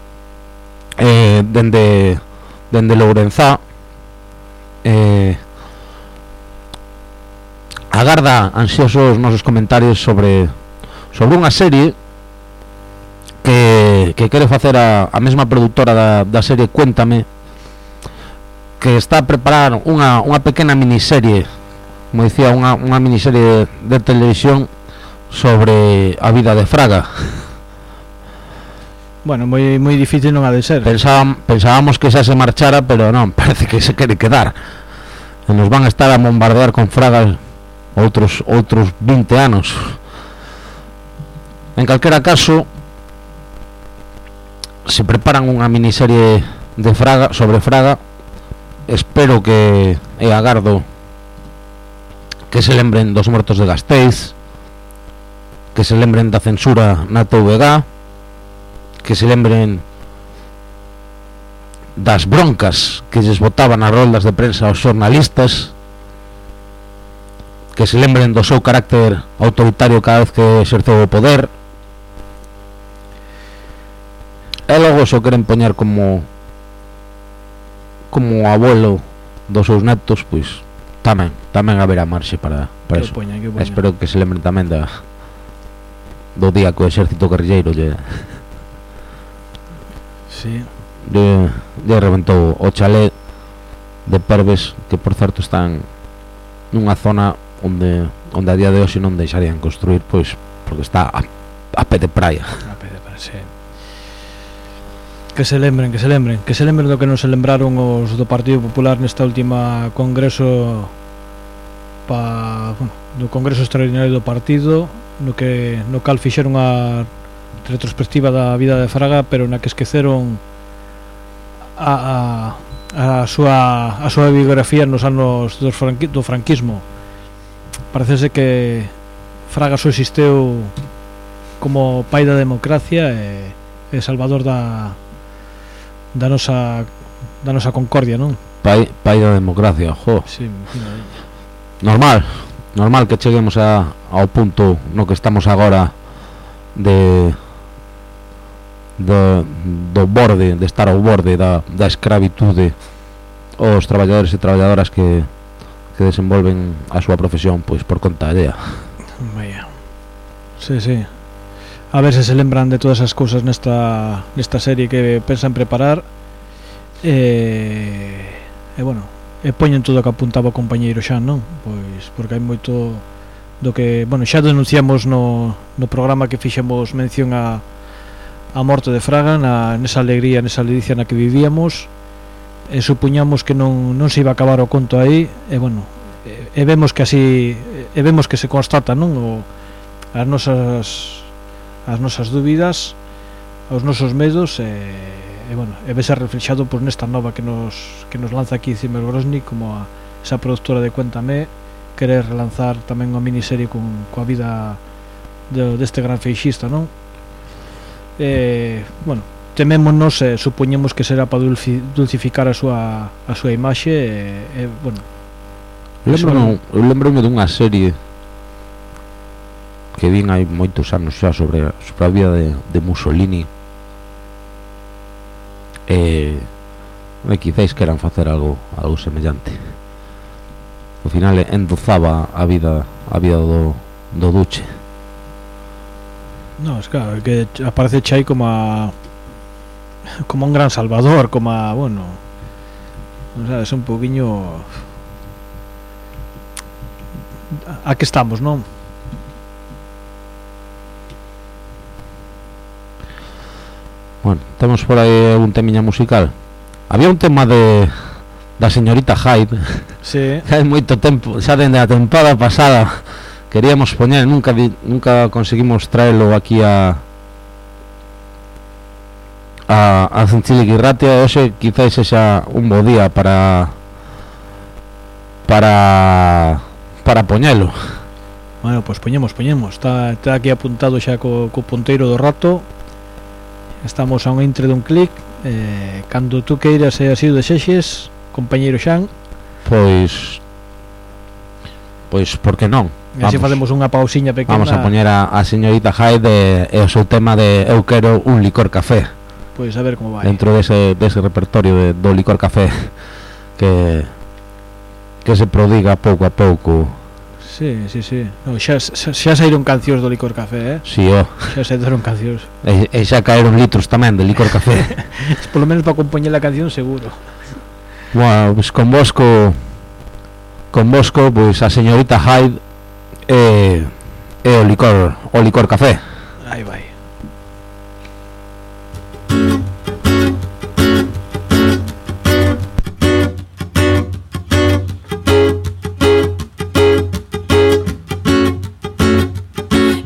[SPEAKER 5] eh, dende dende Lourenzá eh, agarda ansiosos os nosos comentarios sobre sobre unha serie que, que quere facer a, a mesma productora da, da serie Cuéntame que está a preparar unha, unha pequena miniserie como dicía, unha, unha miniserie de, de televisión sobre a vida de Fraga.
[SPEAKER 6] Bueno, moi moi difícil non ha de ser.
[SPEAKER 5] Pensábam, pensábamos que xa se marchara pero non, parece que se quere quedar. E nos van a estar a bombardear con Fraga outros outros 20 anos. En calquera caso se preparan unha miniserie de Fraga sobre Fraga espero que e agardo que se lembren dos mortos de Gasteiz que se lembren da censura na TVG que se lembren das broncas que lles botaban as roldas de prensa aos xornalistas que se lembren do seu carácter autoritario cada vez que exerceu o poder. E logo só queren poñer como como abuelo dos seus netos, pois tamén, tamén haberá marxe para, para
[SPEAKER 6] que
[SPEAKER 5] eso.
[SPEAKER 6] Poña, que poña.
[SPEAKER 5] Espero que se lembren tamén da do día co exército guerrilleiro lle.
[SPEAKER 6] Sí.
[SPEAKER 5] Lle, lle reventou o chalé de Perves, que por certo están nunha zona onde onde a día de hoxe non deixarían construir, pois porque está a, a pé de praia.
[SPEAKER 6] A pé de praia, sí. Que se lembren, que se lembren, que se lembren do que non se lembraron os do Partido Popular nesta última congreso pa, bueno, do Congreso Extraordinario do Partido, no que no cal fixeron a retrospectiva da vida de Fraga, pero na que esqueceron a, a, a súa a súa biografía nos anos do, franqui, do franquismo. Parecese que Fraga só existeu como pai da democracia e, e salvador da da nosa, da nosa concordia, non?
[SPEAKER 5] Pai, pai da democracia, jo
[SPEAKER 6] sí,
[SPEAKER 5] Normal, normal que cheguemos a, ao punto no que estamos agora de, de do borde, de estar ao borde da, da escravitude os traballadores e traballadoras que, que desenvolven a súa profesión pois por conta allea.
[SPEAKER 6] Vaya. Sí, sí a ver se se lembran de todas as cousas nesta, nesta serie que pensan preparar. E, e bueno e poñen todo o que apuntaba o compañeiro xa, non? Pois porque hai moito do que, bueno, xa denunciamos no, no programa que fixemos mención a, a morte de Fraga na, nesa alegría, nesa ledicia na que vivíamos. E supuñamos que non, non se iba a acabar o conto aí. E bueno, e, e vemos que así e vemos que se constata non? O, as nosas as nosas dúbidas, aos nosos medos e, e bueno, e vese reflexado pois, nesta nova que nos, que nos lanza aquí Zimmer Grosny como a, esa productora de Cuéntame querer relanzar tamén unha miniserie con, coa vida de, deste gran feixista, non? Eh, bueno, temémonos e eh, supoñemos que será para dulci, dulcificar a súa, a súa imaxe e, eh,
[SPEAKER 5] eh, bueno, Lembro-me dunha serie que vin hai moitos anos xa sobre, sobre a vida de, de Mussolini. E, e quizáis queran facer algo algo semellante. Ao final endozaba a vida a vida do, do Duche.
[SPEAKER 6] No, es claro, que aparece Chai como a, como un gran salvador, como a, bueno, non sabes, un poquinho a que estamos, non?
[SPEAKER 5] Bueno, temos por aí un temiña musical? Había un tema de da señorita Hyde.
[SPEAKER 6] Sí.
[SPEAKER 5] Hai moito tempo, xa dende a temporada pasada Queríamos poñer, nunca, nunca conseguimos traelo aquí a a, a Zinchiliquirratia E hoxe quizás esa un bo día para para para poñelo.
[SPEAKER 6] Bueno, pois pues poñemos, poñemos. Está, está aquí apuntado xa co, co punteiro do rato. Estamos a un entre dun clic eh, Cando tú queiras e así o desexes Compañeiro Xan.
[SPEAKER 5] Pois Pois por que non?
[SPEAKER 6] Vamos, E así facemos unha pausiña pequena.
[SPEAKER 5] Vamos a poñer a, a señorita Hyde E o seu tema de Eu quero un licor café.
[SPEAKER 6] Pois a ver como vai.
[SPEAKER 5] Dentro dese, dese repertorio de, do licor café Que Que se prodiga pouco a pouco
[SPEAKER 6] Sí, sí, sí. No, xa, xa, xa saíron cancións do licor café, eh?
[SPEAKER 5] si o
[SPEAKER 6] Xa saíron cancións.
[SPEAKER 5] e, e xa caeron litros tamén de licor café
[SPEAKER 6] Por lo menos para compoñer a canción seguro.
[SPEAKER 5] bueno, pues con Bosco con Bosco, pois a señorita Hyde e, e o licor o licor café
[SPEAKER 6] Aí vai.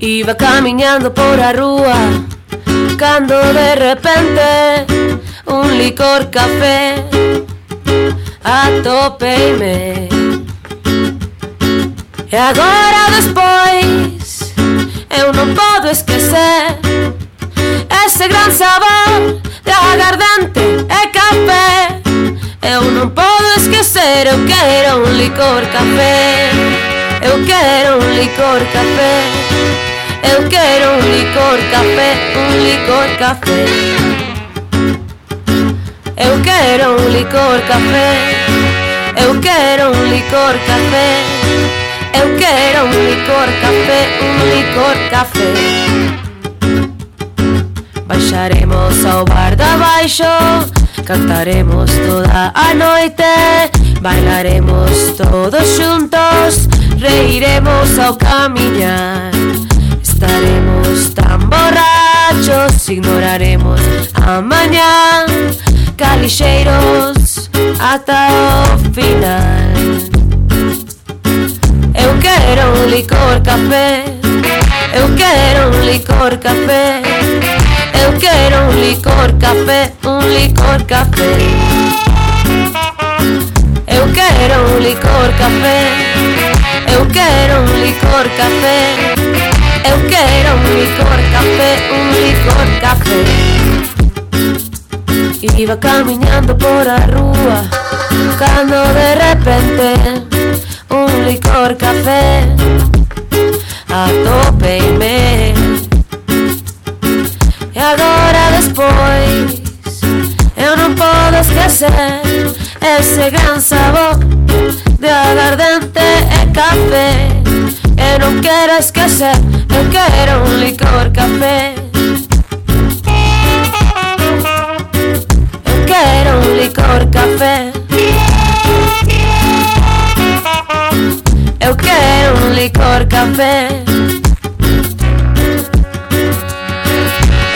[SPEAKER 10] Iba camiñando por a rúa Cando de repente Un licor café Atopeime E agora despois Eu non podo esquecer Ese gran sabor De agardente e café. Eu non podo esquecer Eu quero un licor café Eu quero un licor café. Eu quero un licor café, un licor café. Eu quero un licor café. Eu quero un licor café. Eu quero un licor café, un licor café. Baixaremos ao bar de baixo Cantaremos toda a noite Bailaremos todos xuntos Reiremos ao camiñar estaremos tan borrachos, ignoraremos amanhã, calixeiros ata o final. Eu quero un licor café, eu quero un licor café, eu quero un licor café, Un licor café. Eu quero un licor café, eu quero un licor café. Eu quero um un licor café, um un licor café. Iba camiñando por a rúa Cando de repente um Un licor café. Atopeime E agora despois Eu non podo esquecer Ese gran sabor De agardente e café. no quieras que sea, no quiero un licor café. No quiero un licor café. Eu quero un licor café.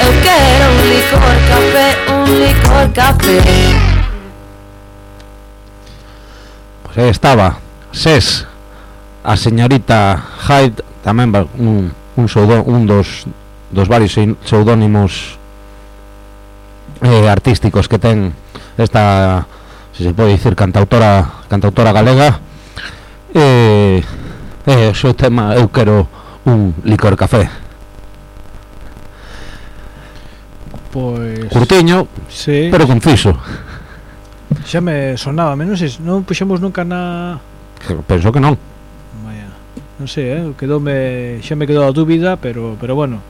[SPEAKER 10] Eu quero um licor café, um licor café.
[SPEAKER 5] Pues ahí estaba, SES, a señorita Hyde tamén un, un, pseudo, un dos, dos varios pseudónimos eh, artísticos que ten esta, se se pode dicir, cantautora, cantautora galega. E eh, eh, o seu tema eu quero un licor café.
[SPEAKER 6] Pois...
[SPEAKER 5] Curtiño,
[SPEAKER 6] sí.
[SPEAKER 5] pero conciso.
[SPEAKER 6] Xa me sonaba, menos non puxemos nunca na...
[SPEAKER 5] Penso que non
[SPEAKER 6] non sei, eh, quedoume, xa me quedou a dúbida, pero pero bueno.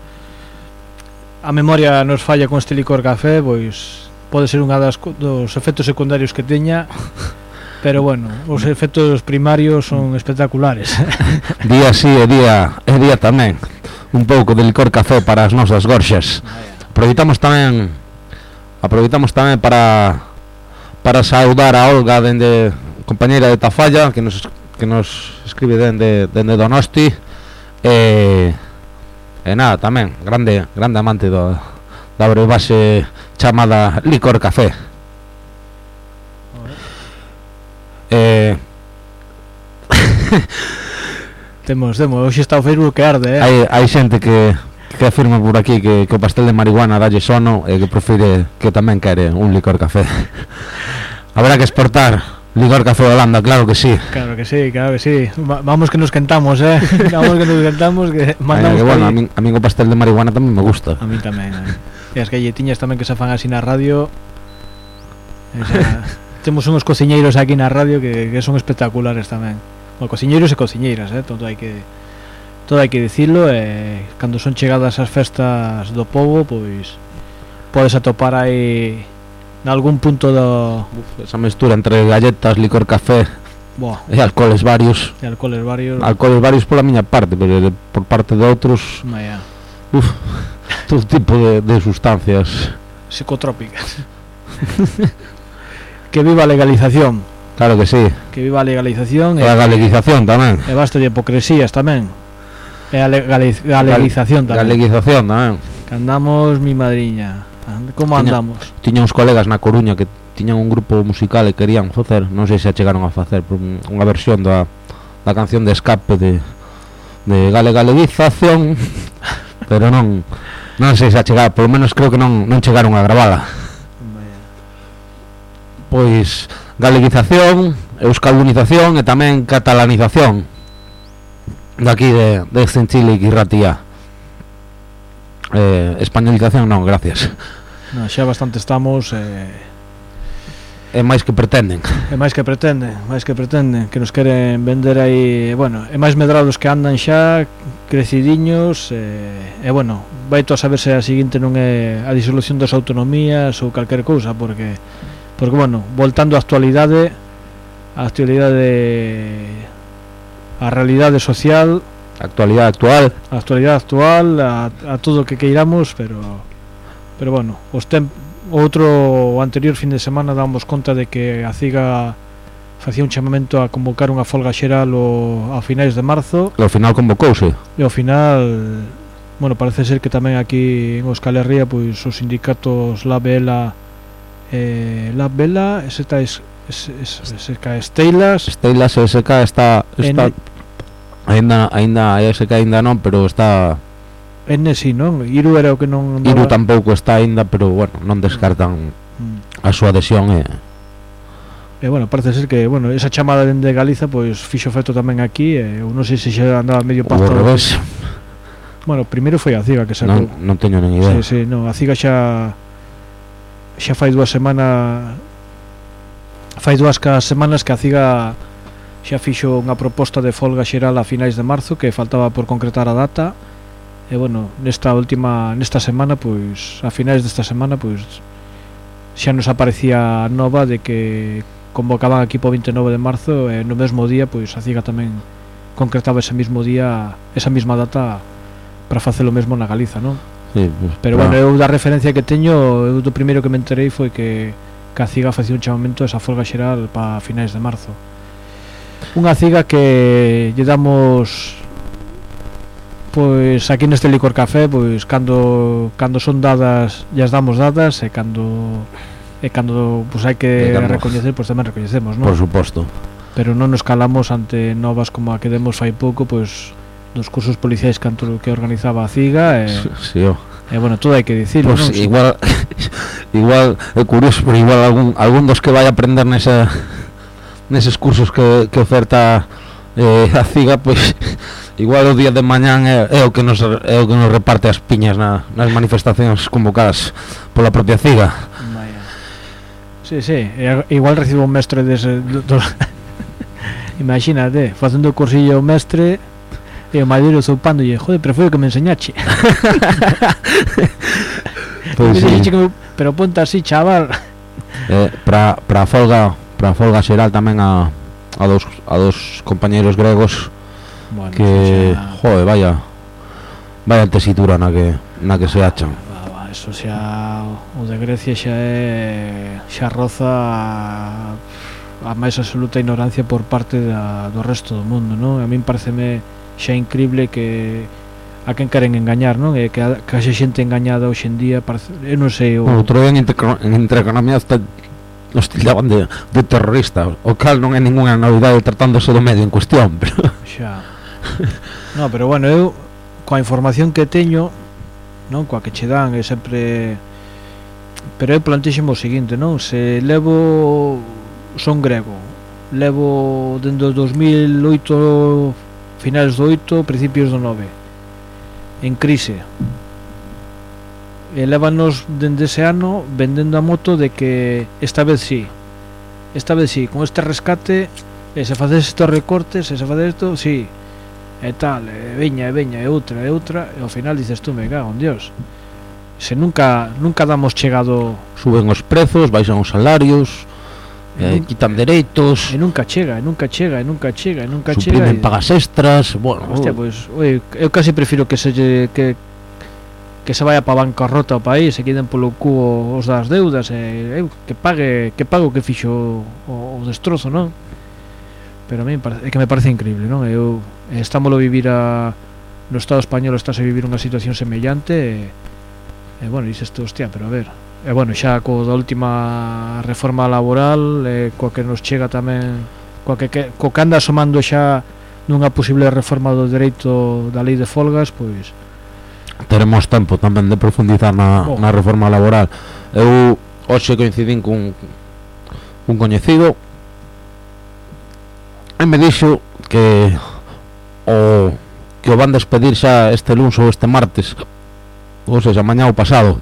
[SPEAKER 6] A memoria nos falla con este licor café, pois pode ser unha das dos efectos secundarios que teña. Pero bueno, os efectos primarios son espectaculares.
[SPEAKER 5] día sí e día e día tamén. Un pouco de licor café para as nosas gorxas. Aproveitamos tamén aproveitamos tamén para para saudar a Olga dende compañeira de Tafalla que nos que nos escribe dende, dende Donosti e, e nada, tamén grande grande amante do, da brevaxe chamada licor café Eh
[SPEAKER 6] Temos, temos, hoxe está o Facebook que arde, eh?
[SPEAKER 5] Hai, hai xente que, que afirma por aquí que, que o pastel de marihuana dalle sono e que prefire que tamén quere un licor café. Habrá que exportar licor café Holanda, claro que sí
[SPEAKER 6] Claro que sí, claro que sí. Va- vamos que nos quentamos, eh. vamos que nos quentamos que mandamos
[SPEAKER 5] bueno, a o pastel de marihuana tamén me gusta
[SPEAKER 6] A mí tamén. eh. E as galletiñas tamén que se fan así na radio. E xa, temos uns cociñeiros aquí na radio que, que son espectaculares tamén. Bueno, cociñeiros e cociñeiras, eh, todo hai que todo hai que dicilo e cando son chegadas as festas do povo, pois podes atopar aí nalgún punto do,
[SPEAKER 5] esa mestura entre galletas, licor café
[SPEAKER 6] Buah,
[SPEAKER 5] e alcoholes varios.
[SPEAKER 6] De alcoholes varios.
[SPEAKER 5] alcoholes varios pola miña parte pero de, por parte de outros
[SPEAKER 6] Vaya,
[SPEAKER 5] uf, todo tipo de, de sustancias.
[SPEAKER 6] Psicotrópicas. que viva a legalización,
[SPEAKER 5] claro que sí.
[SPEAKER 6] Que viva a legalización
[SPEAKER 5] e a galeguización tamén.
[SPEAKER 6] E basta de hipocresías tamén. E a legaliz galeguización tamén.
[SPEAKER 5] galeguización tamén.
[SPEAKER 6] Que andamos mi madriña Como
[SPEAKER 5] Tiña-
[SPEAKER 6] andamos?
[SPEAKER 5] tiña uns colegas na Coruña que tiñan un grupo musical e querían facer, non sei se chegaron a facer unha versión da, da canción de escape de de Gale Galeguización pero non non sei se a chegar, polo menos creo que non non chegaron a gravala pois galeguización, euskaldunización e tamén catalanización daqui de, de Xenchile e Quirratía Eh, españolización non, gracias.
[SPEAKER 6] No, xa bastante estamos eh
[SPEAKER 5] é máis que pretenden.
[SPEAKER 6] É máis que pretenden, máis que pretenden, que nos queren vender aí, bueno, é máis medrados que andan xa, crecidiños, e, e bueno, vai to a saber se a seguinte non é a disolución das autonomías ou calquer cousa, porque, porque bueno, voltando á actualidade, a actualidade, a realidade social,
[SPEAKER 5] actualidade actual.
[SPEAKER 6] A actualidade actual a, a todo o que queiramos pero pero bueno os tem outro anterior fin de semana damos conta de que a CIGA facía un chamamento a convocar unha folga xeral o, a finais de marzo.
[SPEAKER 5] E ao final convocouse.
[SPEAKER 6] E ao final bueno, parece ser que tamén aquí en Euskal Herria pois os sindicatos La Vela eh, La Vela SK es, es, es, SK Esteilas.
[SPEAKER 5] Esteilas SK está, está
[SPEAKER 6] en,
[SPEAKER 5] Ainda, ainda, eu que ainda non, pero está...
[SPEAKER 6] Ennesi, non? Iru era o que non...
[SPEAKER 5] Andaba...
[SPEAKER 6] Iru
[SPEAKER 5] tampouco está aínda, pero, bueno, non descartan
[SPEAKER 6] mm.
[SPEAKER 5] a súa adhesión e... Eh.
[SPEAKER 6] E, bueno, parece ser que, bueno, esa chamada dende Galiza, pois, fixo efecto tamén aquí, e eh, eu non sei se xa andaba medio
[SPEAKER 5] pasto.
[SPEAKER 6] O
[SPEAKER 5] revés.
[SPEAKER 6] Bueno, primeiro foi a Ciga que sacou...
[SPEAKER 5] Non, non teño nin idea.
[SPEAKER 6] Sí, sí, no, a Ciga xa... Xa fai dúas semanas... Fai dúas semanas que a Ciga xa fixo unha proposta de folga xeral a finais de marzo que faltaba por concretar a data e bueno, nesta última nesta semana, pois a finais desta semana pois xa nos aparecía nova de que convocaban aquí po 29 de marzo e no mesmo día pois a CIGA tamén concretaba ese mismo día esa mesma data para facer o mesmo na Galiza, non?
[SPEAKER 5] Sí, pues,
[SPEAKER 6] Pero bueno, eu da referencia que teño eu do primeiro que me enterei foi que que a CIGA facía un chamamento a esa folga xeral para finais de marzo Unha ciga que lle damos pois aquí neste licor café, pois cando cando son dadas, as damos dadas e cando e cando pois hai que recoñecer, pois tamén recoñecemos, non?
[SPEAKER 5] Por suposto.
[SPEAKER 6] Pero non nos calamos ante novas como a que demos fai pouco, pois dos cursos policiais canto que organizaba a CIGA e
[SPEAKER 5] sí, oh.
[SPEAKER 6] E bueno, todo hai que dicirlo,
[SPEAKER 5] pues pois
[SPEAKER 6] non?
[SPEAKER 5] igual igual é curioso, pero igual algún algún dos que vai aprender nesa neses cursos que, que oferta eh, a CIGA, pois igual o día de mañán é, é o que nos é o que nos reparte as piñas na, nas manifestacións convocadas pola propia CIGA.
[SPEAKER 6] Vaya. Sí, sí, e igual recibo un mestre dese do, do, Imagínate, facendo cursillo o mestre e o madeiro zoupando e joder, pero foi o que me enseñache.
[SPEAKER 5] Pois
[SPEAKER 6] Me
[SPEAKER 5] sí.
[SPEAKER 6] pero ponte así, chaval.
[SPEAKER 5] Eh, para para a folga, para a folga xeral tamén a, a, dos, a dos compañeiros gregos
[SPEAKER 6] bueno,
[SPEAKER 5] que,
[SPEAKER 6] xa...
[SPEAKER 5] joder, vaya vaya tesitura na que, na que se achan
[SPEAKER 6] eso xa o de Grecia xa é xa roza a, a máis absoluta ignorancia por parte da, do resto do mundo non? a min pareceme xa increíble que a quen queren engañar non? E que, a, que haxe xente engañada hoxe en día parece, eu non sei o...
[SPEAKER 5] outro día en, entre, en entre economía nos tildaban de, de terrorista O cal non é ninguna novidade tratándose do medio en cuestión pero...
[SPEAKER 6] Xa. No, pero bueno, eu coa información que teño non coa que che dan é sempre pero eu plantexemo o seguinte non? Se levo son grego levo dentro o 2008 finales do 8 principios do 9 en crise. Elévanos dende ese ano vendendo a moto de que esta vez sí. Esta vez sí, con este rescate, e se faces estes recortes, e se faces isto, sí. E tal, e veña, e veña, e outra, e outra, e ao final dices tú, me cago en Dios. Se nunca nunca damos chegado...
[SPEAKER 5] Suben os prezos, baixan os salarios, eh, quitan dereitos
[SPEAKER 6] e nunca chega, e nunca chega, e nunca chega, e nunca suprimen chega.
[SPEAKER 5] Suprimen pagas extras, bueno,
[SPEAKER 6] hostia, pois, pues, eu casi prefiro que se que que se vaya para bancarrota o país e queden polo cubo os das deudas e eu, que pague que pago que fixo o, o destrozo, non? Pero a mí parece, é que me parece increíble, non? Eu estámolo vivir a no Estado español estáse a vivir unha situación semellante e, e bueno, dices tú, hostia, pero a ver, e bueno, xa co da última reforma laboral, e coa que nos chega tamén, coa que, que co que anda asomando xa dunha posible reforma do dereito da lei de folgas, pois
[SPEAKER 5] teremos tempo tamén de profundizar na,
[SPEAKER 6] oh.
[SPEAKER 5] na reforma laboral eu hoxe coincidín cun un coñecido e me dixo que o que o van despedir xa este lunes ou este martes ou seja, mañá ou pasado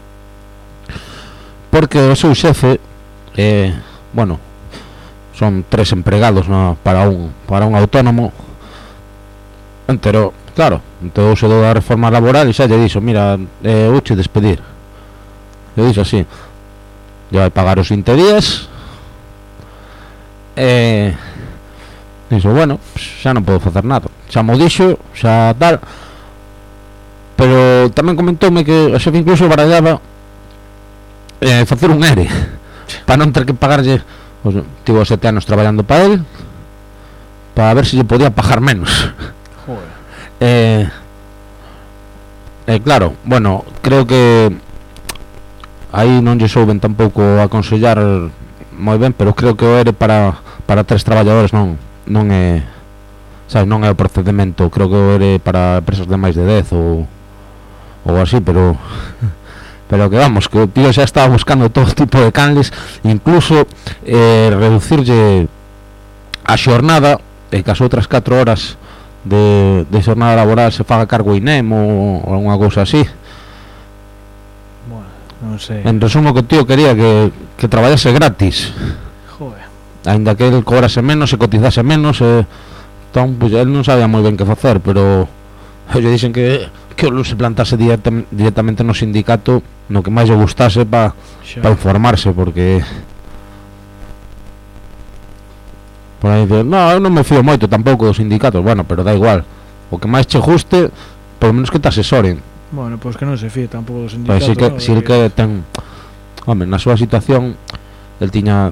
[SPEAKER 5] porque o seu xefe eh, bueno son tres empregados na, para un para un autónomo entero, claro entrou o da reforma laboral e xa lle dixo mira, eh, uche despedir. Lle dixo así lle vai pagar os 20 días. E dixo, bueno, xa non podo facer nada. Xa mo dixo, xa tal pero tamén comentoume que o xefe incluso barallaba eh, facer un ERE para non ter que pagarlle os, tivo sete anos traballando para él para ver se lle podía pagar menos. Eh, eh, claro, bueno, creo que aí non lle souben tampouco aconsellar moi ben, pero creo que o ERE para, para tres traballadores non non é sabes, non é o procedimento, creo que o ERE para empresas de máis de 10 ou ou así, pero pero que vamos, que o tío xa estaba buscando todo tipo de canles, incluso eh, reducirlle a xornada, en que as outras 4 horas de, de xornada laboral se faga cargo INEM ou, ou alguna cousa así
[SPEAKER 6] bueno, non sei.
[SPEAKER 5] en resumo que o tío quería que, que traballase gratis
[SPEAKER 6] Joder.
[SPEAKER 5] ainda que el cobrase menos se cotizase menos eh, entón, pues, él non sabía moi ben que facer pero lle dicen que que o se plantase directam, directamente no sindicato no que máis lle gustase para pa informarse porque Por aí de, no, eu non me fío moito tampouco dos sindicatos Bueno, pero da igual. O que máis che guste, polo menos que te asesoren.
[SPEAKER 6] Bueno, pois pues que non se fíe tampouco dos sindicatos Pois
[SPEAKER 5] si que,
[SPEAKER 6] no,
[SPEAKER 5] si que ten Home, na súa situación El tiña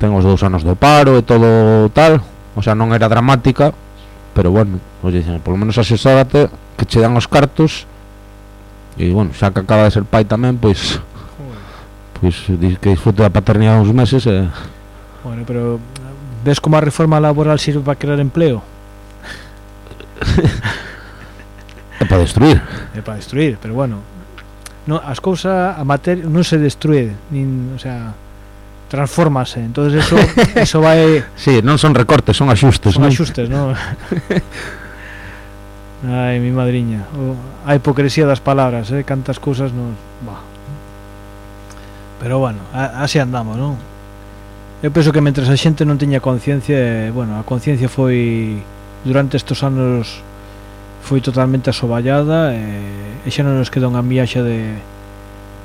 [SPEAKER 5] Ten os dous anos do paro e todo tal O sea, non era dramática Pero bueno, pois oye, polo menos asesórate Que che dan os cartos E bueno, xa que acaba de ser pai tamén Pois pues, Pois pues, que disfrute da paternidade uns meses e... Eh.
[SPEAKER 6] Bueno, pero Ves como a reforma laboral sirve para crear empleo?
[SPEAKER 5] é para destruir.
[SPEAKER 6] É para destruir, pero bueno. No, as cousas, a materia non se destrue, nin, o sea, transfórmase. Entonces eso eso vai
[SPEAKER 5] Sí, non son recortes, son axustes,
[SPEAKER 6] son
[SPEAKER 5] non?
[SPEAKER 6] axustes, non. Ai, mi madriña, oh, a hipocresía das palabras, eh, cantas cousas nos, bah. Pero bueno, así andamos, non? Eu penso que mentre a xente non teña conciencia, bueno, a conciencia foi durante estes anos foi totalmente asoballada e, e xa non nos queda unha miaxa de,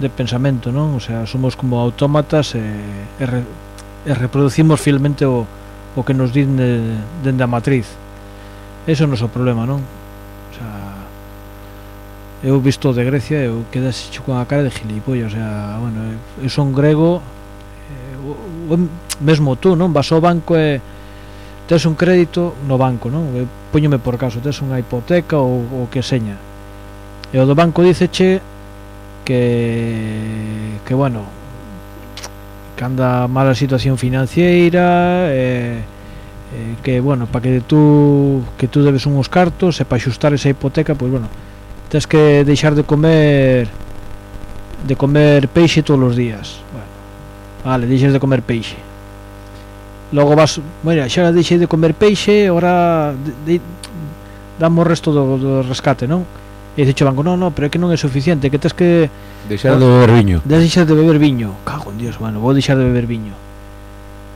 [SPEAKER 6] de pensamento, non? O sea, somos como autómatas e, e, re, e reproducimos fielmente o, o que nos din de, dende a matriz. Eso non é o problema, non? O sea, eu visto de Grecia, eu quedas con a cara de gilipollas, o sea, bueno, eu son grego, mesmo tú, non? Vas ao banco e tes un crédito no banco, non? Eu poñome por caso, tes unha hipoteca ou o que seña. E o do banco diceche que que bueno, que anda mala situación financiera, eh, eh, que bueno, para que tú que tú debes uns cartos e para axustar esa hipoteca, pois bueno, tes que deixar de comer de comer peixe todos os días Vale, deixes de comer peixe. Logo vas, mira, xa deixei de comer peixe, ora de, de, damos o resto do, do rescate, non? E dixo banco, non, non, pero é que non é suficiente, que tens que...
[SPEAKER 5] Deixar de beber viño.
[SPEAKER 6] Deixar de beber viño. Cago en Dios, bueno, vou deixar de beber viño.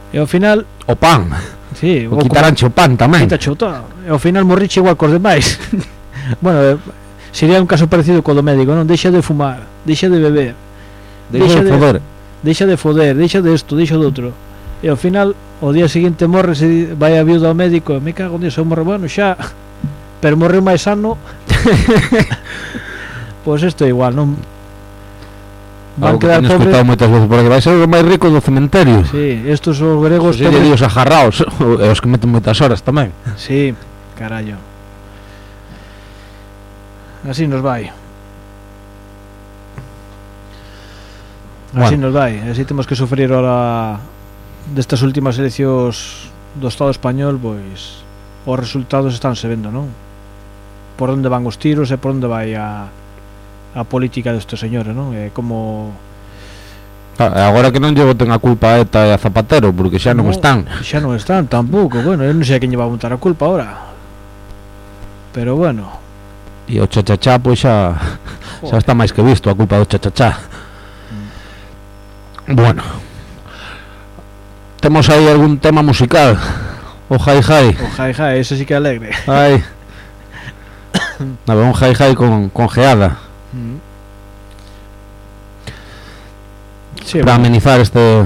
[SPEAKER 6] E ao final...
[SPEAKER 5] O pan.
[SPEAKER 6] Sí,
[SPEAKER 5] o quitaranche o pan tamén.
[SPEAKER 6] Quitache o. E ao final morriche igual cos demais. bueno, eh, sería un caso parecido co do médico, non? Deixa de fumar, deixa de beber.
[SPEAKER 5] Deixa, deixa de, de foder
[SPEAKER 6] deixa de foder, deixa de isto, deixa de outro. E ao final o día seguinte morre se vai a viuda ao médico me cago nisso, morre bueno xa pero morreu máis sano pois isto é igual non? Van
[SPEAKER 5] Algo
[SPEAKER 6] quedar
[SPEAKER 5] que
[SPEAKER 6] pobres.
[SPEAKER 5] moitas veces porque vai ser o máis rico do cementerio.
[SPEAKER 6] Si, sí, estos os gregos
[SPEAKER 5] pues
[SPEAKER 6] pobres...
[SPEAKER 5] dios ajarraos e os que meten moitas horas tamén.
[SPEAKER 6] Si, sí, carallo. Así nos vai.
[SPEAKER 5] Bueno.
[SPEAKER 6] Nos vai, así temos que sufrir ahora destas últimas eleccións do Estado español, pois os resultados están se vendo, non? Por onde van os tiros e por onde vai a, a política deste señor, non? E como
[SPEAKER 5] ah, Agora que non llevo ten a culpa a ETA e a Zapatero Porque xa non
[SPEAKER 6] no,
[SPEAKER 5] están
[SPEAKER 6] Xa non están tampouco Bueno, eu non sei a quen lle va a montar a culpa agora Pero bueno
[SPEAKER 5] E o chachachá pois xa Xa está máis que visto a culpa do chachachá Bueno Temos aí algún tema musical O Jai Jai
[SPEAKER 6] O Jai Jai, eso sí que alegre
[SPEAKER 5] Ai A ver, un Jai Jai con, con geada
[SPEAKER 6] mm. sí,
[SPEAKER 5] Para
[SPEAKER 6] bueno.
[SPEAKER 5] amenizar este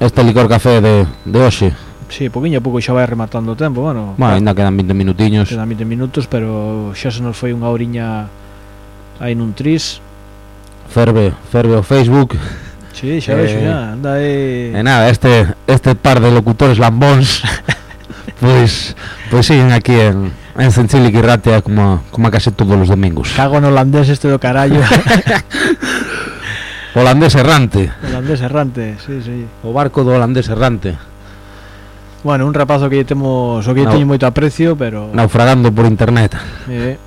[SPEAKER 5] Este licor café de, de hoxe
[SPEAKER 6] Sí, poquinho a pouco xa vai rematando o tempo, bueno.
[SPEAKER 5] Bueno, ainda quedan 20 minutiños.
[SPEAKER 6] Quedan 20 minutos, pero xa se nos foi unha horiña aí nun tris.
[SPEAKER 5] Ferve, ferve o Facebook.
[SPEAKER 6] Sí, xa
[SPEAKER 5] Eh,
[SPEAKER 6] vexo xa, anda aí.
[SPEAKER 5] E nada, este este par de locutores lambóns Pois pois siguen aquí en en y Ratia como, como a case todos os domingos
[SPEAKER 6] Cago no holandés este do carallo.
[SPEAKER 5] Holandés errante
[SPEAKER 6] holandés errante, sí, sí.
[SPEAKER 5] O barco do holandés errante
[SPEAKER 6] Bueno, un rapazo que temos, o que
[SPEAKER 5] Nau-
[SPEAKER 6] teño moito aprecio, pero
[SPEAKER 5] Naufragando por internet
[SPEAKER 6] eh,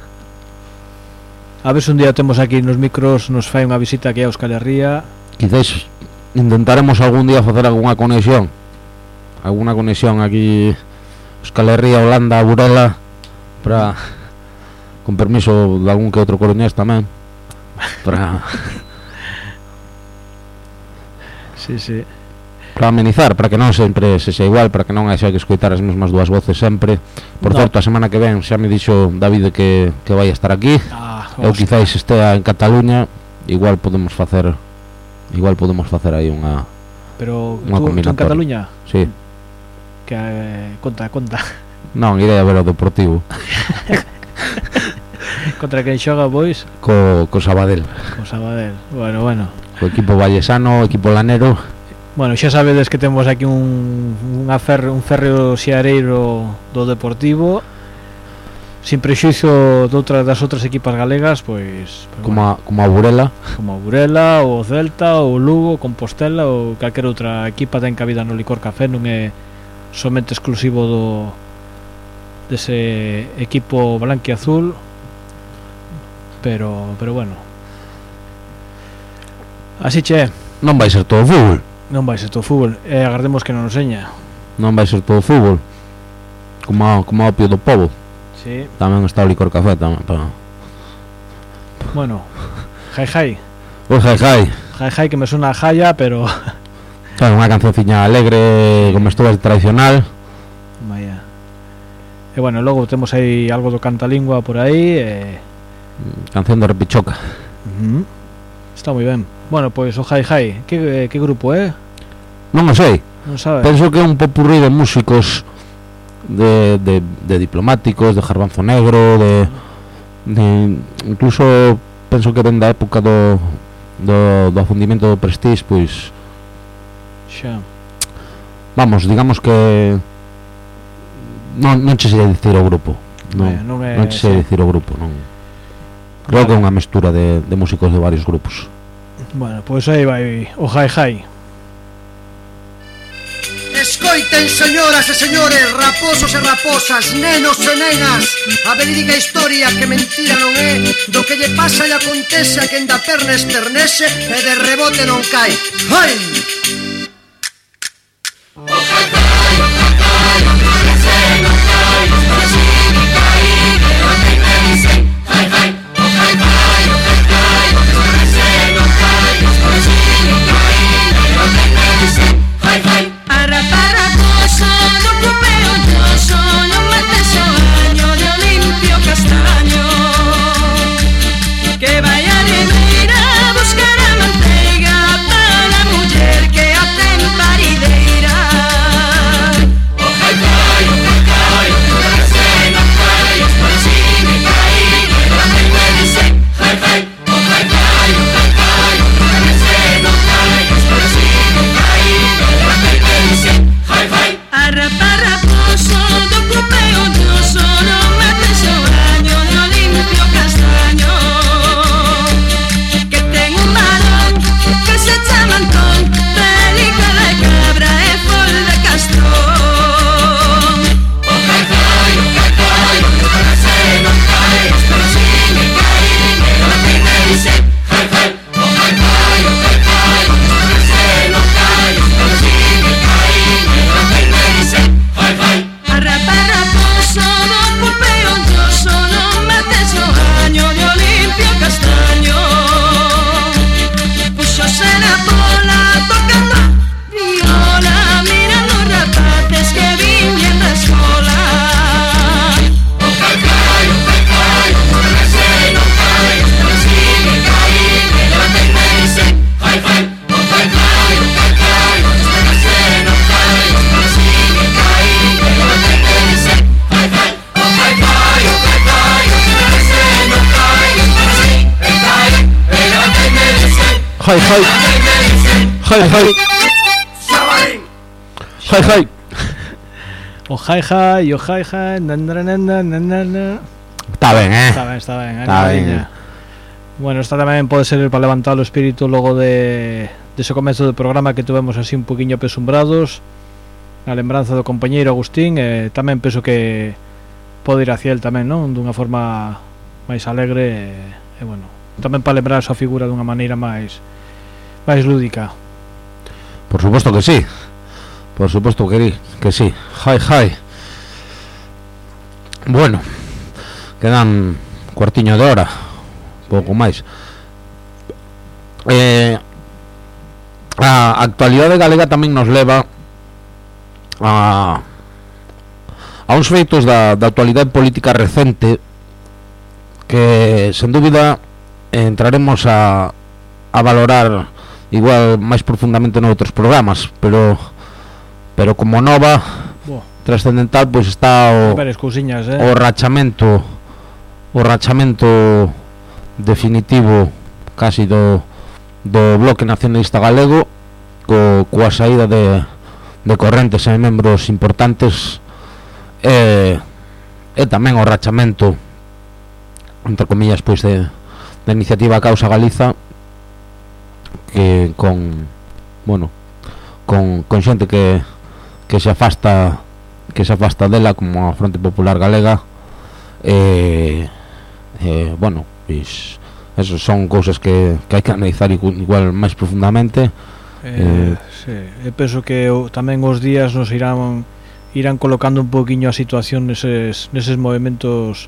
[SPEAKER 6] A ver se un día temos aquí nos micros nos fai unha visita aquí a Euskal Herria
[SPEAKER 5] Quizás intentaremos algún día facer algunha conexión Alguna conexión aquí Euskal Herria, Holanda, Burela Para Con permiso de algún que outro coruñés tamén Para
[SPEAKER 6] Sí, sí.
[SPEAKER 5] para amenizar, para que non sempre se sea igual, para que non haxa que escoitar as mesmas dúas voces sempre. Por
[SPEAKER 6] No.
[SPEAKER 5] certo, a semana que ven xa me dixo David que, que vai a estar aquí.
[SPEAKER 6] Ah,
[SPEAKER 5] Eu quizáis estea en Cataluña, igual podemos facer Igual podemos facer aí unha
[SPEAKER 6] Pero
[SPEAKER 5] unha
[SPEAKER 6] tú, tú en Cataluña?
[SPEAKER 5] Sí.
[SPEAKER 6] Que eh, conta, conta.
[SPEAKER 5] Non, irei a ver o Deportivo.
[SPEAKER 6] Contra quen xoga pois?
[SPEAKER 5] Co, co Sabadell.
[SPEAKER 6] Co Sabadell. Bueno, bueno.
[SPEAKER 5] Co equipo vallesano, equipo lanero.
[SPEAKER 6] Bueno, xa sabedes que temos aquí un, un, aferre, un ferro xeareiro do Deportivo sin prexuizo de outra, das outras equipas galegas, pois... pois
[SPEAKER 5] como, bueno, a, como a Burela.
[SPEAKER 6] Como a Burela, ou Celta, ou Lugo, Compostela, ou calquera outra equipa ten cabida no licor café, non é somente exclusivo do dese equipo blanquiazul, pero pero bueno. Así che,
[SPEAKER 5] non vai ser todo fútbol.
[SPEAKER 6] Non vai ser todo fútbol, e agardemos que non nos seña.
[SPEAKER 5] Non vai ser todo fútbol. Como como opio do povo.
[SPEAKER 6] Sí.
[SPEAKER 5] tamén está o licor café tamén para...
[SPEAKER 6] bueno jai jai
[SPEAKER 5] Oi, jai, jai.
[SPEAKER 6] jai jai que me suena a jaya pero
[SPEAKER 5] Claro, unha cancionciña alegre como estuvo tradicional
[SPEAKER 6] vaya e bueno, logo temos aí algo do cantalingua por aí e
[SPEAKER 5] canción de Repichoca.
[SPEAKER 6] Está moi ben. Bueno, pois o Jai Jai, que, que grupo é?
[SPEAKER 5] non o sei
[SPEAKER 6] Non sabe.
[SPEAKER 5] penso que é un popurrí de músicos de, de, de diplomáticos, de Jarbanzo Negro, de, de incluso penso que dende a época do, do, do afundimento do Prestige, pois
[SPEAKER 6] xa
[SPEAKER 5] vamos, digamos que non, non che sei dicir o grupo non,
[SPEAKER 6] eh, non, é,
[SPEAKER 5] non che sei dicir o grupo non. creo vale. que é unha mestura de, de músicos de varios grupos
[SPEAKER 6] bueno, pois aí vai o Hi Hi
[SPEAKER 11] Escoiten, señoras e señores, raposos e raposas, nenos e nenas A verídica historia que mentira non é Do que lle pasa e acontece a quen da perna esternese E de rebote non
[SPEAKER 12] cai Ai!
[SPEAKER 5] Jai, jai. Jai, jai. Jai, jai.
[SPEAKER 6] O jai, jai, o jai, jai. Na.
[SPEAKER 5] Está ben, eh?
[SPEAKER 6] Está ben, está ben. Eh?
[SPEAKER 5] Está ben.
[SPEAKER 6] Bueno, esta tamén pode ser para levantar o espírito logo de, de ese comezo do programa que tuvemos así un poquinho pesumbrados na lembranza do compañeiro Agustín e eh, tamén penso que pode ir hacia el tamén, non? Dunha forma máis alegre e, eh, e bueno, tamén para lembrar a súa figura dunha maneira máis máis lúdica.
[SPEAKER 5] Por suposto que sí. Por suposto que, que sí. Jai, jai. Bueno, quedan cuartiño de hora, pouco máis. Eh, a actualidade galega tamén nos leva a a uns feitos da, da actualidade política recente que, sen dúbida, entraremos a, a valorar igual máis profundamente noutros programas, pero pero como nova
[SPEAKER 6] Boa.
[SPEAKER 5] trascendental pois está o
[SPEAKER 6] Veres cousiñas, eh?
[SPEAKER 5] o rachamento o rachamento definitivo casi do do Bloque Nacionalista Galego co, coa saída de, de correntes e membros importantes e, e tamén o rachamento entre comillas pois de, da iniciativa Causa Galiza que con bueno, con, con xente que, que se afasta que se afasta dela como a Fronte Popular Galega eh, eh, bueno, pois eso son cousas que, que hai que analizar igual máis profundamente
[SPEAKER 6] eh, eh, sí. Eu penso que o, tamén os días nos irán irán colocando un poquinho a situación neses, neses movimentos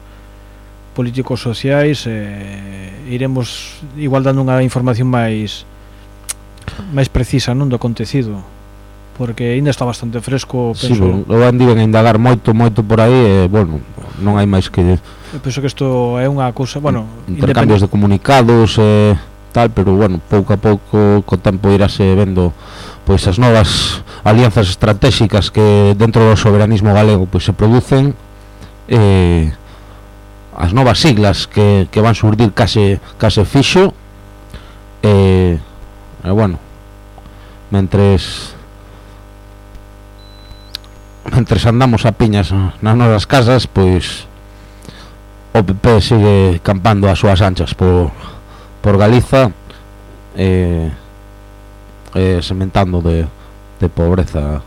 [SPEAKER 6] políticos sociais eh, iremos igual dando unha información máis máis precisa non do acontecido porque aínda está bastante fresco penso.
[SPEAKER 5] Sí,
[SPEAKER 6] bueno,
[SPEAKER 5] o andiven a indagar moito, moito por aí e, bueno, non hai máis que...
[SPEAKER 6] Eu penso que isto é unha cousa, bueno...
[SPEAKER 5] Intercambios de comunicados e tal, pero, bueno, pouco a pouco co tempo irase vendo pois as novas alianzas estratégicas que dentro do soberanismo galego pois se producen eh, as novas siglas que, que van surdir case, case fixo eh, E bueno Mentres Mentres andamos a piñas nas nosas casas Pois O PP sigue campando as súas anchas Por, por Galiza E eh, Sementando de, de pobreza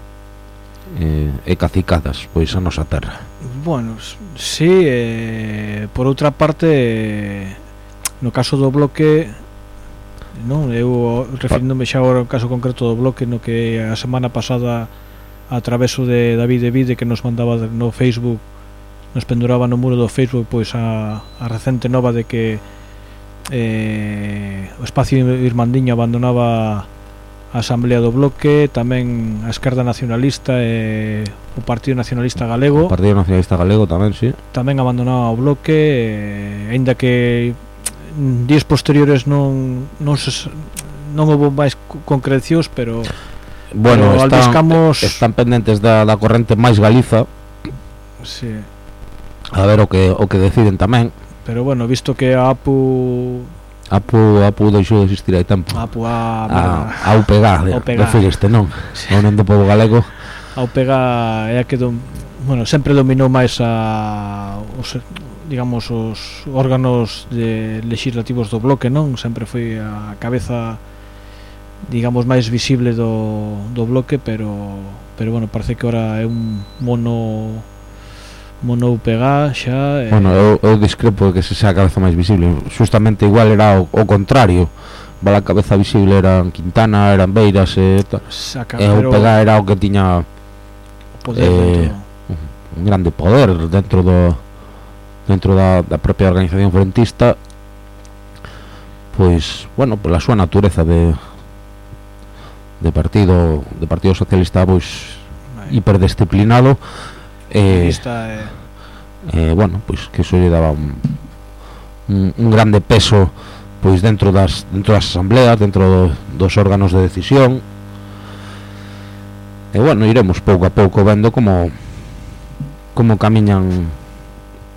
[SPEAKER 5] eh, e cacicadas pois a nosa terra.
[SPEAKER 6] Bueno, sí, eh, por outra parte eh, no caso do bloque non? Eu referindo-me xa ao caso concreto do bloque no que a semana pasada a traveso de David Evide que nos mandaba no Facebook nos penduraba no muro do Facebook pois a, a recente nova de que eh, o espacio irmandiño abandonaba a Asamblea do Bloque, tamén a Esquerda Nacionalista e eh, o Partido Nacionalista Galego.
[SPEAKER 5] O Partido Nacionalista Galego tamén, sí.
[SPEAKER 6] Tamén abandonaba o Bloque, eh, aínda que días posteriores non non se non houve máis concrecións, pero
[SPEAKER 5] bueno,
[SPEAKER 6] pero
[SPEAKER 5] están,
[SPEAKER 6] Camos...
[SPEAKER 5] están pendentes da, da corrente máis Galiza.
[SPEAKER 6] Sí.
[SPEAKER 5] A ver o que o que deciden tamén.
[SPEAKER 6] Pero bueno, visto que a APU
[SPEAKER 5] APU, APU deixou de existir hai tempo.
[SPEAKER 6] APU ah, a,
[SPEAKER 5] a, a UPG, refiriste, non? Sí. Non do povo galego.
[SPEAKER 6] A UPG é a que dom, bueno, sempre dominou máis a os, digamos os órganos de legislativos do bloque, non? Sempre foi a cabeza digamos máis visible do, do bloque, pero pero bueno, parece que ora é un mono mono pegá xa eh...
[SPEAKER 5] Bueno, eu, eu discrepo que se sea a cabeza máis visible Justamente igual era o, o contrario Vala cabeza visible eran Quintana, eran Beiras E,
[SPEAKER 6] Saca,
[SPEAKER 5] e o pegá era o que tiña
[SPEAKER 6] poder
[SPEAKER 5] eh,
[SPEAKER 6] dentro.
[SPEAKER 5] Un grande poder dentro do dentro da, da propia organización frentista pois, bueno, pola súa natureza de de partido de partido socialista pois hiperdisciplinado eh,
[SPEAKER 6] eh,
[SPEAKER 5] eh, bueno, pois que iso lle daba un, un, un grande peso pois dentro das dentro das asambleas, dentro do, dos órganos de decisión. E bueno, iremos pouco a pouco vendo como como camiñan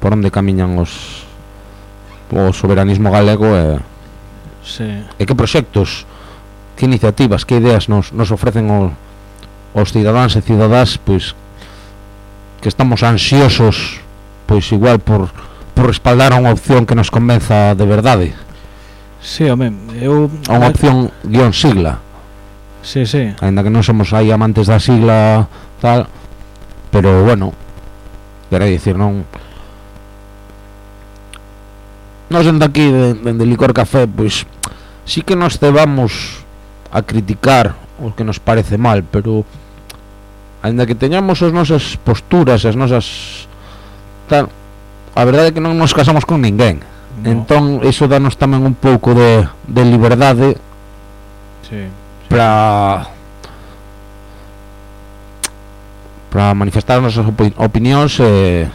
[SPEAKER 5] por onde camiñan os o soberanismo galego e,
[SPEAKER 6] sí.
[SPEAKER 5] e que proxectos que iniciativas, que ideas nos, nos ofrecen o, os cidadáns e cidadás pois que estamos ansiosos pois igual por, por respaldar a unha opción que nos convenza de verdade.
[SPEAKER 6] Sí, home, eu...
[SPEAKER 5] A unha opción guión sigla.
[SPEAKER 6] Sí, sí.
[SPEAKER 5] Ainda que non somos aí amantes da sigla tal Pero bueno Quero dicir, non nos dende aquí, dende Licor Café, pois sí que nos cebamos a criticar o que nos parece mal, pero ainda que teñamos as nosas posturas, as nosas tal, a verdade é que non nos casamos con ninguén.
[SPEAKER 6] No.
[SPEAKER 5] Entón, iso danos tamén un pouco de, de liberdade
[SPEAKER 6] sí, sí.
[SPEAKER 5] para para manifestar as nosas opinións e eh,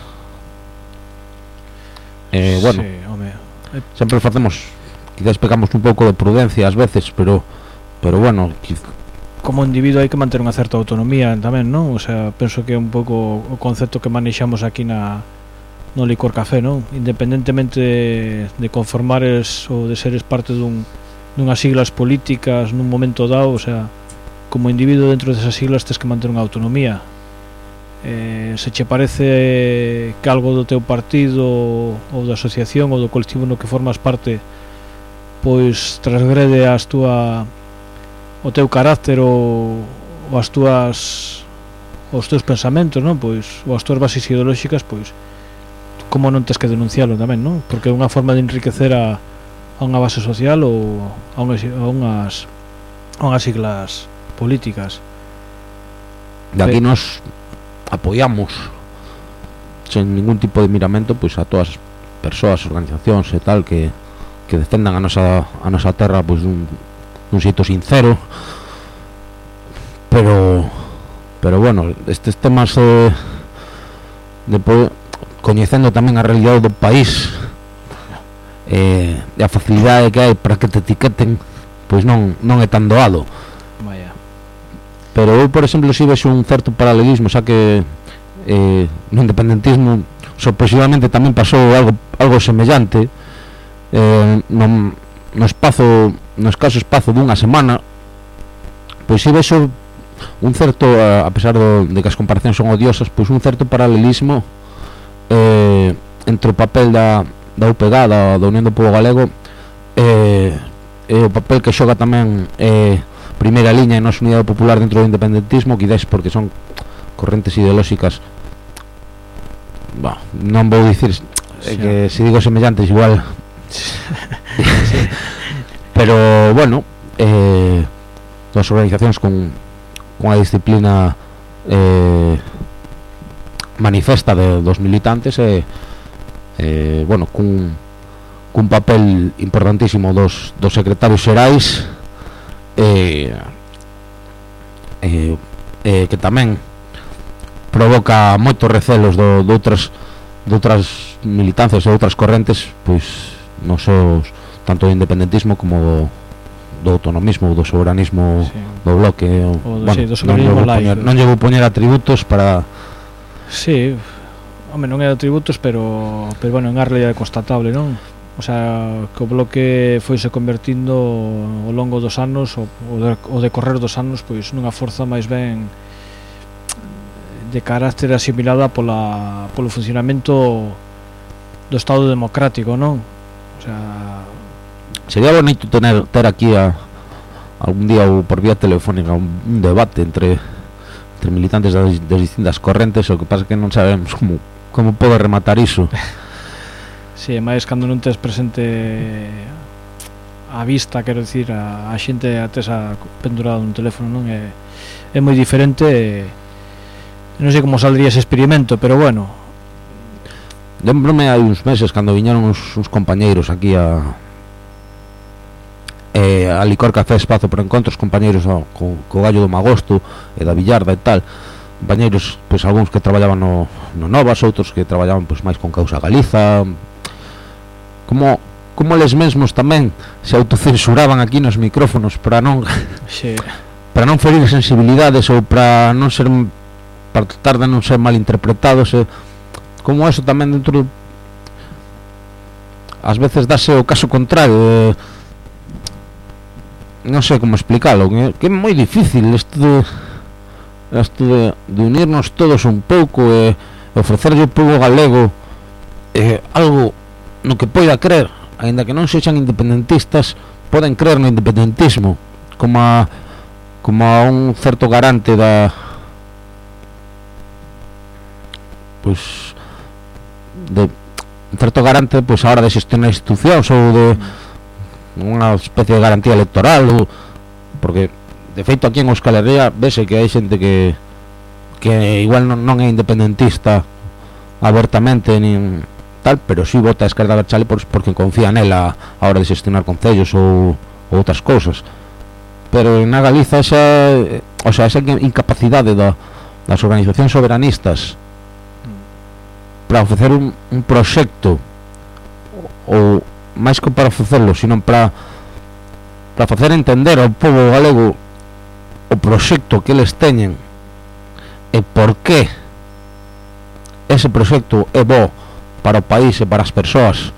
[SPEAKER 5] eh, bueno,
[SPEAKER 6] sí,
[SPEAKER 5] sempre facemos quizás pecamos un pouco de prudencia ás veces, pero pero bueno, quiz...
[SPEAKER 6] como individuo hai que manter unha certa autonomía tamén, non? O sea, penso que é un pouco o concepto que manexamos aquí na no licor café, non? Independentemente de conformares ou de seres parte dun dunhas siglas políticas nun momento dado, o sea, como individuo dentro desas siglas tes que manter unha autonomía eh, se che parece que algo do teu partido ou da asociación ou do colectivo no que formas parte pois transgrede as túa o teu carácter ou, ou as túas os teus pensamentos, non? Pois ou as túas bases ideolóxicas, pois como non tes que denuncialo tamén, non? Porque é unha forma de enriquecer a, a unha base social ou a unhas a unhas, a unhas siglas políticas.
[SPEAKER 5] De aquí
[SPEAKER 6] eh,
[SPEAKER 5] nos apoiamos sen ningún tipo de miramento pois a todas as persoas, organizacións e tal que, que defendan a nosa, a nosa terra pois dun, dun xeito sincero pero pero bueno, estes temas eh, de poder, coñecendo tamén a realidade do país eh, e que hai para que te etiqueten pois non, non é tan doado. pero eu, por exemplo, si vexo un certo paralelismo, xa que eh, no independentismo sorpresivamente tamén pasou algo, algo semellante eh, no, no espazo no escaso espazo dunha semana pois si vexo un certo, a pesar do, de que as comparacións son odiosas, pois un certo paralelismo eh, entre o papel da, da UPG, da, da Unión do Povo Galego, eh, e o papel que xoga tamén eh, primeira liña e nosa unidade popular dentro do independentismo Quidais porque son correntes ideolóxicas bah, Non vou dicir eh, que se digo semellantes igual. Pero bueno eh, Dos organizacións con con a disciplina eh, Manifesta de, dos militantes E eh, eh, bueno, cun, cun papel importantísimo dos, dos secretarios xerais eh, eh, eh, que tamén provoca moitos recelos do, de outras de outras militancias e outras correntes pois non só tanto do independentismo como do, do autonomismo ou do soberanismo
[SPEAKER 6] sí.
[SPEAKER 5] do bloque o,
[SPEAKER 6] o do, bueno, sí, do
[SPEAKER 5] non,
[SPEAKER 6] llevo
[SPEAKER 5] poñer, non llevo poñer atributos para
[SPEAKER 6] Sí, home, non é atributos, pero pero bueno, en a realidade constatable, non? o sea, que o bloque foise convertindo ao longo dos anos o, o decorrer dos anos pois nunha forza máis ben de carácter asimilada pola, polo funcionamento do Estado democrático, non? O sea...
[SPEAKER 5] Sería bonito tener, ter aquí a, algún día ou por vía telefónica un debate entre entre militantes das, das distintas correntes o que pasa que non sabemos como, como pode rematar iso
[SPEAKER 6] Si, sí, máis cando non tes presente a vista, quero dicir, a, a xente a tes a pendurada un teléfono, non? É, é moi diferente e, non sei como saldría ese experimento, pero bueno.
[SPEAKER 5] Lembrome hai uns meses cando viñeron uns, uns compañeiros aquí a eh, a Licor Café Espazo para encontros compañeiros no, co, co Gallo do Magosto e da Villarda e tal compañeiros, pois algúns que traballaban no, no Novas, outros que traballaban pois máis con causa Galiza como como les mesmos tamén se autocensuraban aquí nos micrófonos para non
[SPEAKER 6] sí.
[SPEAKER 5] para non ferir sensibilidades ou para non ser para tratar de non ser malinterpretados e, como eso tamén dentro ás veces dase o caso contrario e, non sei como explicalo que é moi difícil isto de, isto de, de unirnos todos un pouco e ofrecerlle ao povo galego eh, algo no que poida crer, aínda que non sexan independentistas, poden crer no independentismo como a, como a un certo garante da pois de un certo garante pois a hora de xestionar institucións ou de unha especie de garantía electoral ou, porque de feito aquí en Euskal Herria vese que hai xente que que igual non, non é independentista abertamente nin tal, pero si sí vota a esquerda berchale por, porque confía nela a hora de xestionar concellos ou, ou outras cousas. Pero na Galiza esa, o sea, esa incapacidade da, das organizacións soberanistas para ofrecer un, un proxecto ou máis que para ofrecerlo, sino para para facer entender ao povo galego o proxecto que eles teñen e por que ese proxecto é bo para o país e para as persoas.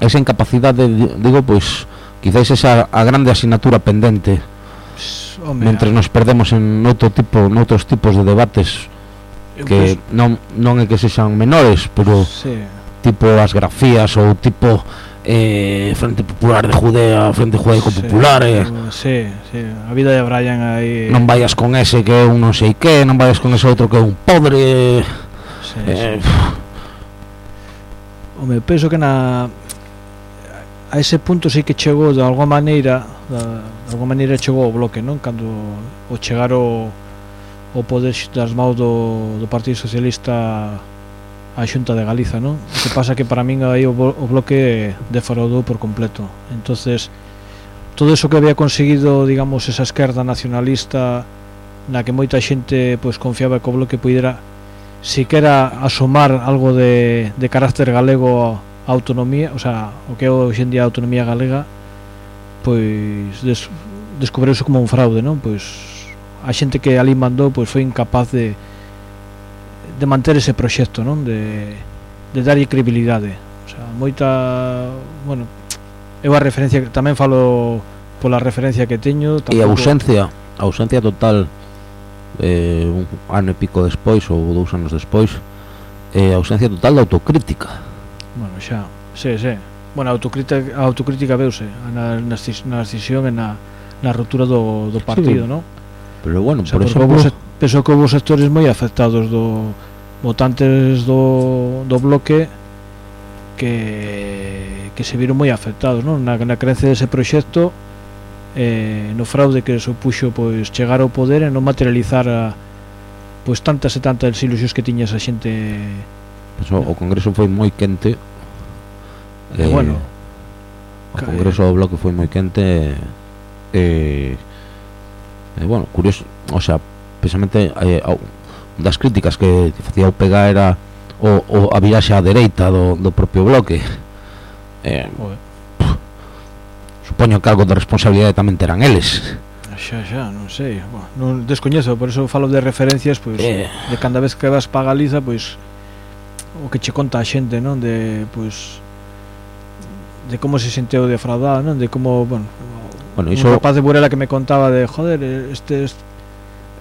[SPEAKER 5] Esa incapacidade digo pois quizás esa a grande asignatura pendente.
[SPEAKER 6] Home,
[SPEAKER 5] mentre nos perdemos en outro tipo noutros tipos de debates que
[SPEAKER 6] Pois-
[SPEAKER 5] non non é que sexan menores pero
[SPEAKER 6] Sí.
[SPEAKER 5] tipo as grafías ou tipo eh, Frente Popular de Judea Frente Judaico
[SPEAKER 6] Sí,
[SPEAKER 5] Popular eh,
[SPEAKER 6] sí, sí, a vida de Brian aí
[SPEAKER 5] non vayas con ese que é un non sei que non vayas con ese outro que é un podre
[SPEAKER 6] sí,
[SPEAKER 5] eh,
[SPEAKER 6] sí. Home, penso que na a ese punto sí que chegou de alguma maneira de alguma maneira chegou o bloque non cando o chegar o, o poder das mãos do, do Partido Socialista a Xunta de Galiza non? o que pasa que para min aí o, o bloque defraudou por completo entonces todo eso que había conseguido digamos esa esquerda nacionalista na que moita xente pois confiaba que o bloque pudera siquera asomar algo de, de carácter galego a autonomía, o sea, o que é hoxe en día a autonomía galega, pois des, descubreuse como un fraude, non? Pois a xente que ali mandou pois foi incapaz de de manter ese proxecto, non? De de darlle credibilidade. O sea, moita, bueno, é unha referencia que tamén falo pola referencia que teño, tampouco...
[SPEAKER 5] E ausencia, ausencia total eh, un ano e pico despois ou dous anos despois eh, ausencia total de autocrítica
[SPEAKER 6] bueno, xa, sí, sí bueno, a autocrítica, a autocrítica veuse na, na, na decisión e na, na ruptura do, do partido,
[SPEAKER 5] sí.
[SPEAKER 6] non?
[SPEAKER 5] Pero bueno,
[SPEAKER 6] o sea,
[SPEAKER 5] por eso
[SPEAKER 6] houve, penso que houve sectores moi afectados do votantes do, do bloque que que se viron moi afectados, non? Na, na creencia dese proxecto eh, no fraude que supuxo pois chegar ao poder e non materializar a, pois tantas e tantas ilusións que tiña esa xente.
[SPEAKER 5] Pues, o, o Congreso foi moi quente
[SPEAKER 6] eh, bueno
[SPEAKER 5] o Congreso eh. do Bloque foi moi quente e, eh, e bueno, curioso o sea, precisamente eh, das críticas que facía o PEGA era o, o a viraxe á dereita do, do propio Bloque. Eh,
[SPEAKER 6] Joder.
[SPEAKER 5] Supoño que algo de responsabilidade tamén terán eles
[SPEAKER 6] Xa, xa, non sei bueno, non Descoñezo, por eso falo de referencias pois,
[SPEAKER 5] eh.
[SPEAKER 6] De cando vez que vas pa Galiza pois, O que che conta a xente non De, pois De como se senteu defraudado non? De como, bueno
[SPEAKER 5] Bueno, iso...
[SPEAKER 6] Un rapaz de Burela que me contaba de Joder, este, este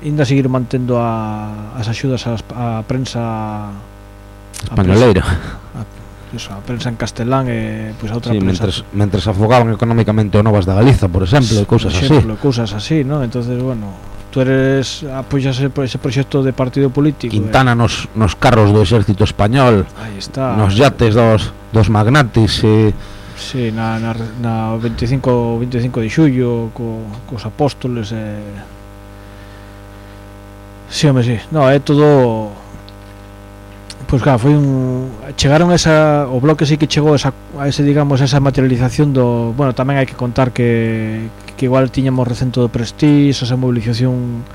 [SPEAKER 6] Inda seguir mantendo a, as axudas a, a prensa
[SPEAKER 5] Españoleira a,
[SPEAKER 6] prensa, a eso, a prensa en castelán e pois a outra
[SPEAKER 5] sí,
[SPEAKER 6] prensa
[SPEAKER 5] mentres, mentres afogaban económicamente o Novas da Galiza, por exemplo, e cousas así.
[SPEAKER 6] cousas así, ¿no? Entonces, bueno, tú eres apoyas ese, ese proxecto de partido político. Eh.
[SPEAKER 5] Quintana eh? nos nos carros do exército español.
[SPEAKER 6] Aí está.
[SPEAKER 5] Nos yates dos dos magnates e eh,
[SPEAKER 6] Sí, na, na, na 25, 25 de xullo co, cos apóstoles eh... Sí, home, sí No, é todo Pois claro, foi un chegaron a esa o bloque sí que chegou a, esa, a ese digamos esa materialización do, bueno, tamén hai que contar que que igual tiñamos recento do Prestige, esa mobilización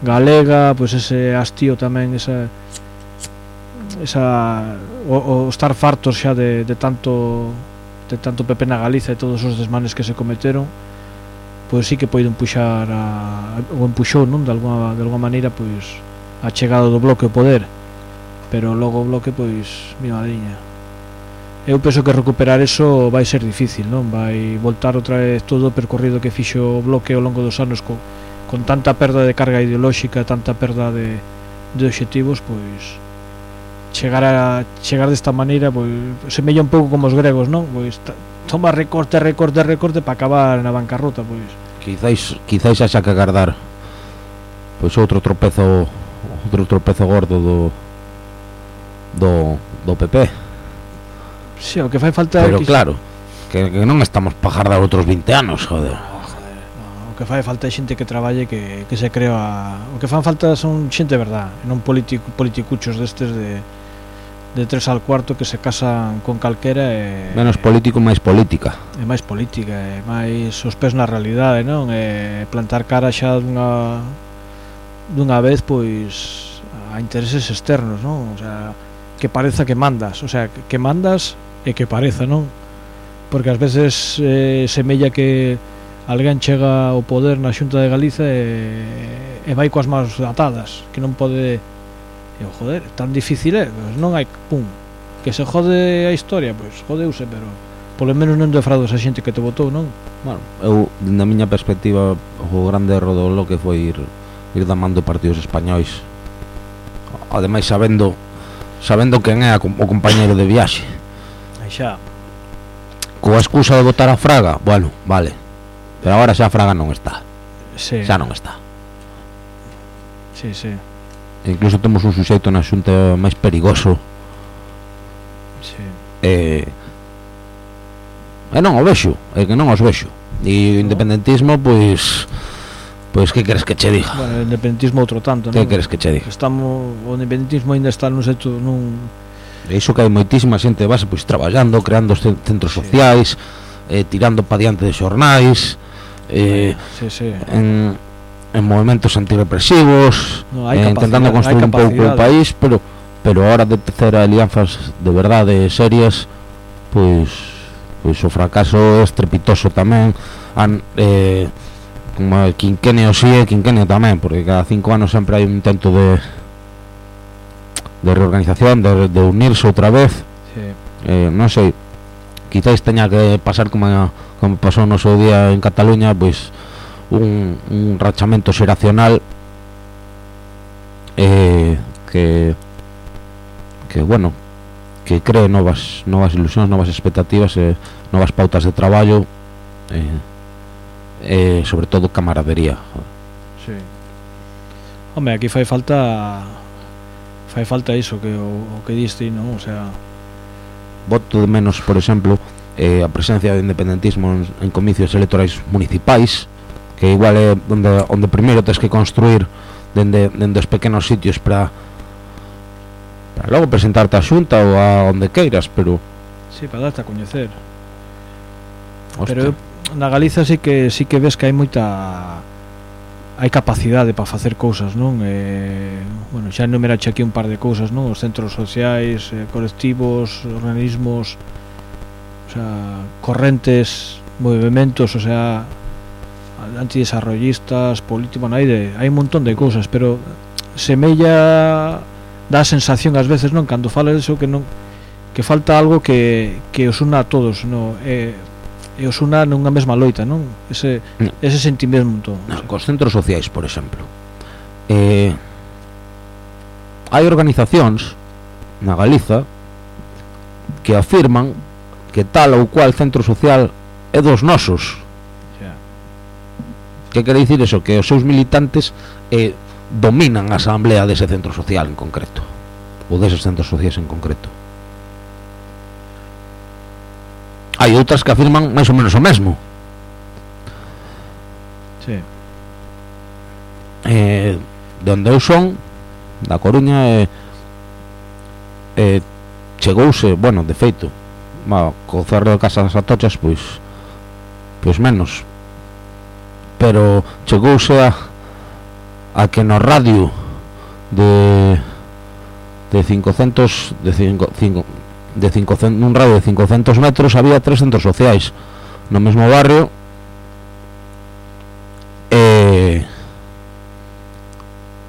[SPEAKER 6] galega, pois ese hastío tamén esa esa o, o estar fartos xa de, de tanto de tanto Pepe na Galiza e todos os desmanes que se cometeron pois sí que poido puxar a, o empuxou, non? De alguma, de alguma maneira pois a chegada do bloque ao poder pero logo o bloque pois mi madriña eu penso que recuperar eso vai ser difícil non? Vai voltar outra vez todo o percorrido que fixo o bloque ao longo dos anos co, con tanta perda de carga ideolóxica tanta perda de, de obxectivos pois chegar a chegar desta maneira pois semella un pouco como os gregos non? Pois toma recorte recorte recorte para acabar na bancarrota pois.
[SPEAKER 5] Quizáis quizáis haxa que agardar. Pois outro tropezo outro tropezo gordo do do, do PP
[SPEAKER 6] Si, sí, o que fai falta
[SPEAKER 5] Pero é
[SPEAKER 6] que...
[SPEAKER 5] claro, que, que non estamos para jardar outros 20 anos, joder.
[SPEAKER 6] Joder, O que fai falta é xente que traballe que, que se crea O que fan falta son xente verdad Non politico, politicuchos destes de de tres al cuarto que se casan con calquera e,
[SPEAKER 5] menos político máis política.
[SPEAKER 6] E máis política e máis os pés na realidade non? E plantar cara xa dunha dunha vez pois a intereses externos non? O sea, que pareza que mandas, o sea, que mandas e que pareza, non? Porque ás veces eh, semella que alguén chega ao poder na Xunta de Galiza e, e vai coas mãos atadas, que non pode e, oh, joder, tan difícil é, pois non hai pum, que se jode a historia, pois jodeuse, pero polo menos non defraudas a xente que te votou, non?
[SPEAKER 5] Bueno, eu, na miña perspectiva, o grande rodolo que foi ir, ir damando partidos españois ademais sabendo sabendo quen é o compañeiro de viaxe.
[SPEAKER 6] Aí xa,
[SPEAKER 5] Coa excusa de votar a Fraga, bueno, vale. Pero agora xa a Fraga non está.
[SPEAKER 6] sí,
[SPEAKER 5] Xa non está.
[SPEAKER 6] sí, sí,
[SPEAKER 5] E incluso temos un suxeito na xunta máis perigoso
[SPEAKER 6] sí.
[SPEAKER 5] e e non o vexo, é que non os vexo. E o independentismo, pois Pois que queres que che diga?
[SPEAKER 6] Bueno, o independentismo outro tanto,
[SPEAKER 5] Que
[SPEAKER 6] non?
[SPEAKER 5] queres que che diga?
[SPEAKER 6] Estamos, o independentismo ainda está nun seto nun
[SPEAKER 5] E iso que hai moitísima xente de base pois traballando, creando os cen- centros sociais, eh, tirando pa diante de xornais, eh,
[SPEAKER 6] sí, sí.
[SPEAKER 5] en, en movimentos antirrepresivos,
[SPEAKER 6] No, hai
[SPEAKER 5] eh, intentando
[SPEAKER 6] capacidade,
[SPEAKER 5] construir
[SPEAKER 6] hai
[SPEAKER 5] un pouco o
[SPEAKER 6] capacidade.
[SPEAKER 5] país, pero pero a hora de tecer alianzas de verdade serias, pois pois o fracaso é estrepitoso tamén. An, eh, como quinquenio si e quinquenio tamén, porque cada cinco anos sempre hai un intento de de reorganización, de, de unirse outra vez,
[SPEAKER 6] sí.
[SPEAKER 5] eh, non sei quizáis teña que pasar como, como pasou no seu día en Cataluña pois un, un rachamento xeracional eh, que que bueno que cree novas novas ilusións, novas expectativas e novas pautas de traballo eh, eh, sobre todo camaradería.
[SPEAKER 6] Sí. Home, aquí fai falta fai falta iso que o, o que diste, non? O sea,
[SPEAKER 5] voto de menos, por exemplo, eh, a presencia do independentismo en, en comicios electorais municipais, que igual é onde onde primeiro tes que construir dende dende os pequenos sitios para para logo presentarte a Xunta ou a onde queiras, pero Si,
[SPEAKER 6] sí, para darte a coñecer.
[SPEAKER 5] Hostia.
[SPEAKER 6] Pero eu na Galiza sí que sí que ves que hai moita hai capacidade para facer cousas, non? Eh, bueno, xa enumerache aquí un par de cousas, non? Os centros sociais, eh, colectivos, organismos, o sea, correntes, movimentos, o sea, antidesarrollistas, políticos, bueno, hai de, hai un montón de cousas, pero semella dá a sensación ás veces, non, cando fala eso que non que falta algo que que os una a todos, non? Eh, e os una nunha mesma loita, non? Ese,
[SPEAKER 5] no.
[SPEAKER 6] ese sentimento.
[SPEAKER 5] No, sí. Cos centros sociais, por exemplo. Eh, hai organizacións na Galiza que afirman que tal ou cual centro social é dos nosos.
[SPEAKER 6] Yeah.
[SPEAKER 5] Que quere dicir eso? Que os seus militantes eh, dominan a asamblea dese centro social en concreto ou deses centros sociais en concreto hai outras que afirman máis ou menos o mesmo
[SPEAKER 6] sí.
[SPEAKER 5] eh, de onde eu son da Coruña eh, eh, chegouse, bueno, de feito ma, co cerro de Casa das Atochas pois pois menos pero chegouse a a que no radio de de 500 de 5, 5 de 500, nun radio de 500 metros había tres centros sociais no mesmo barrio e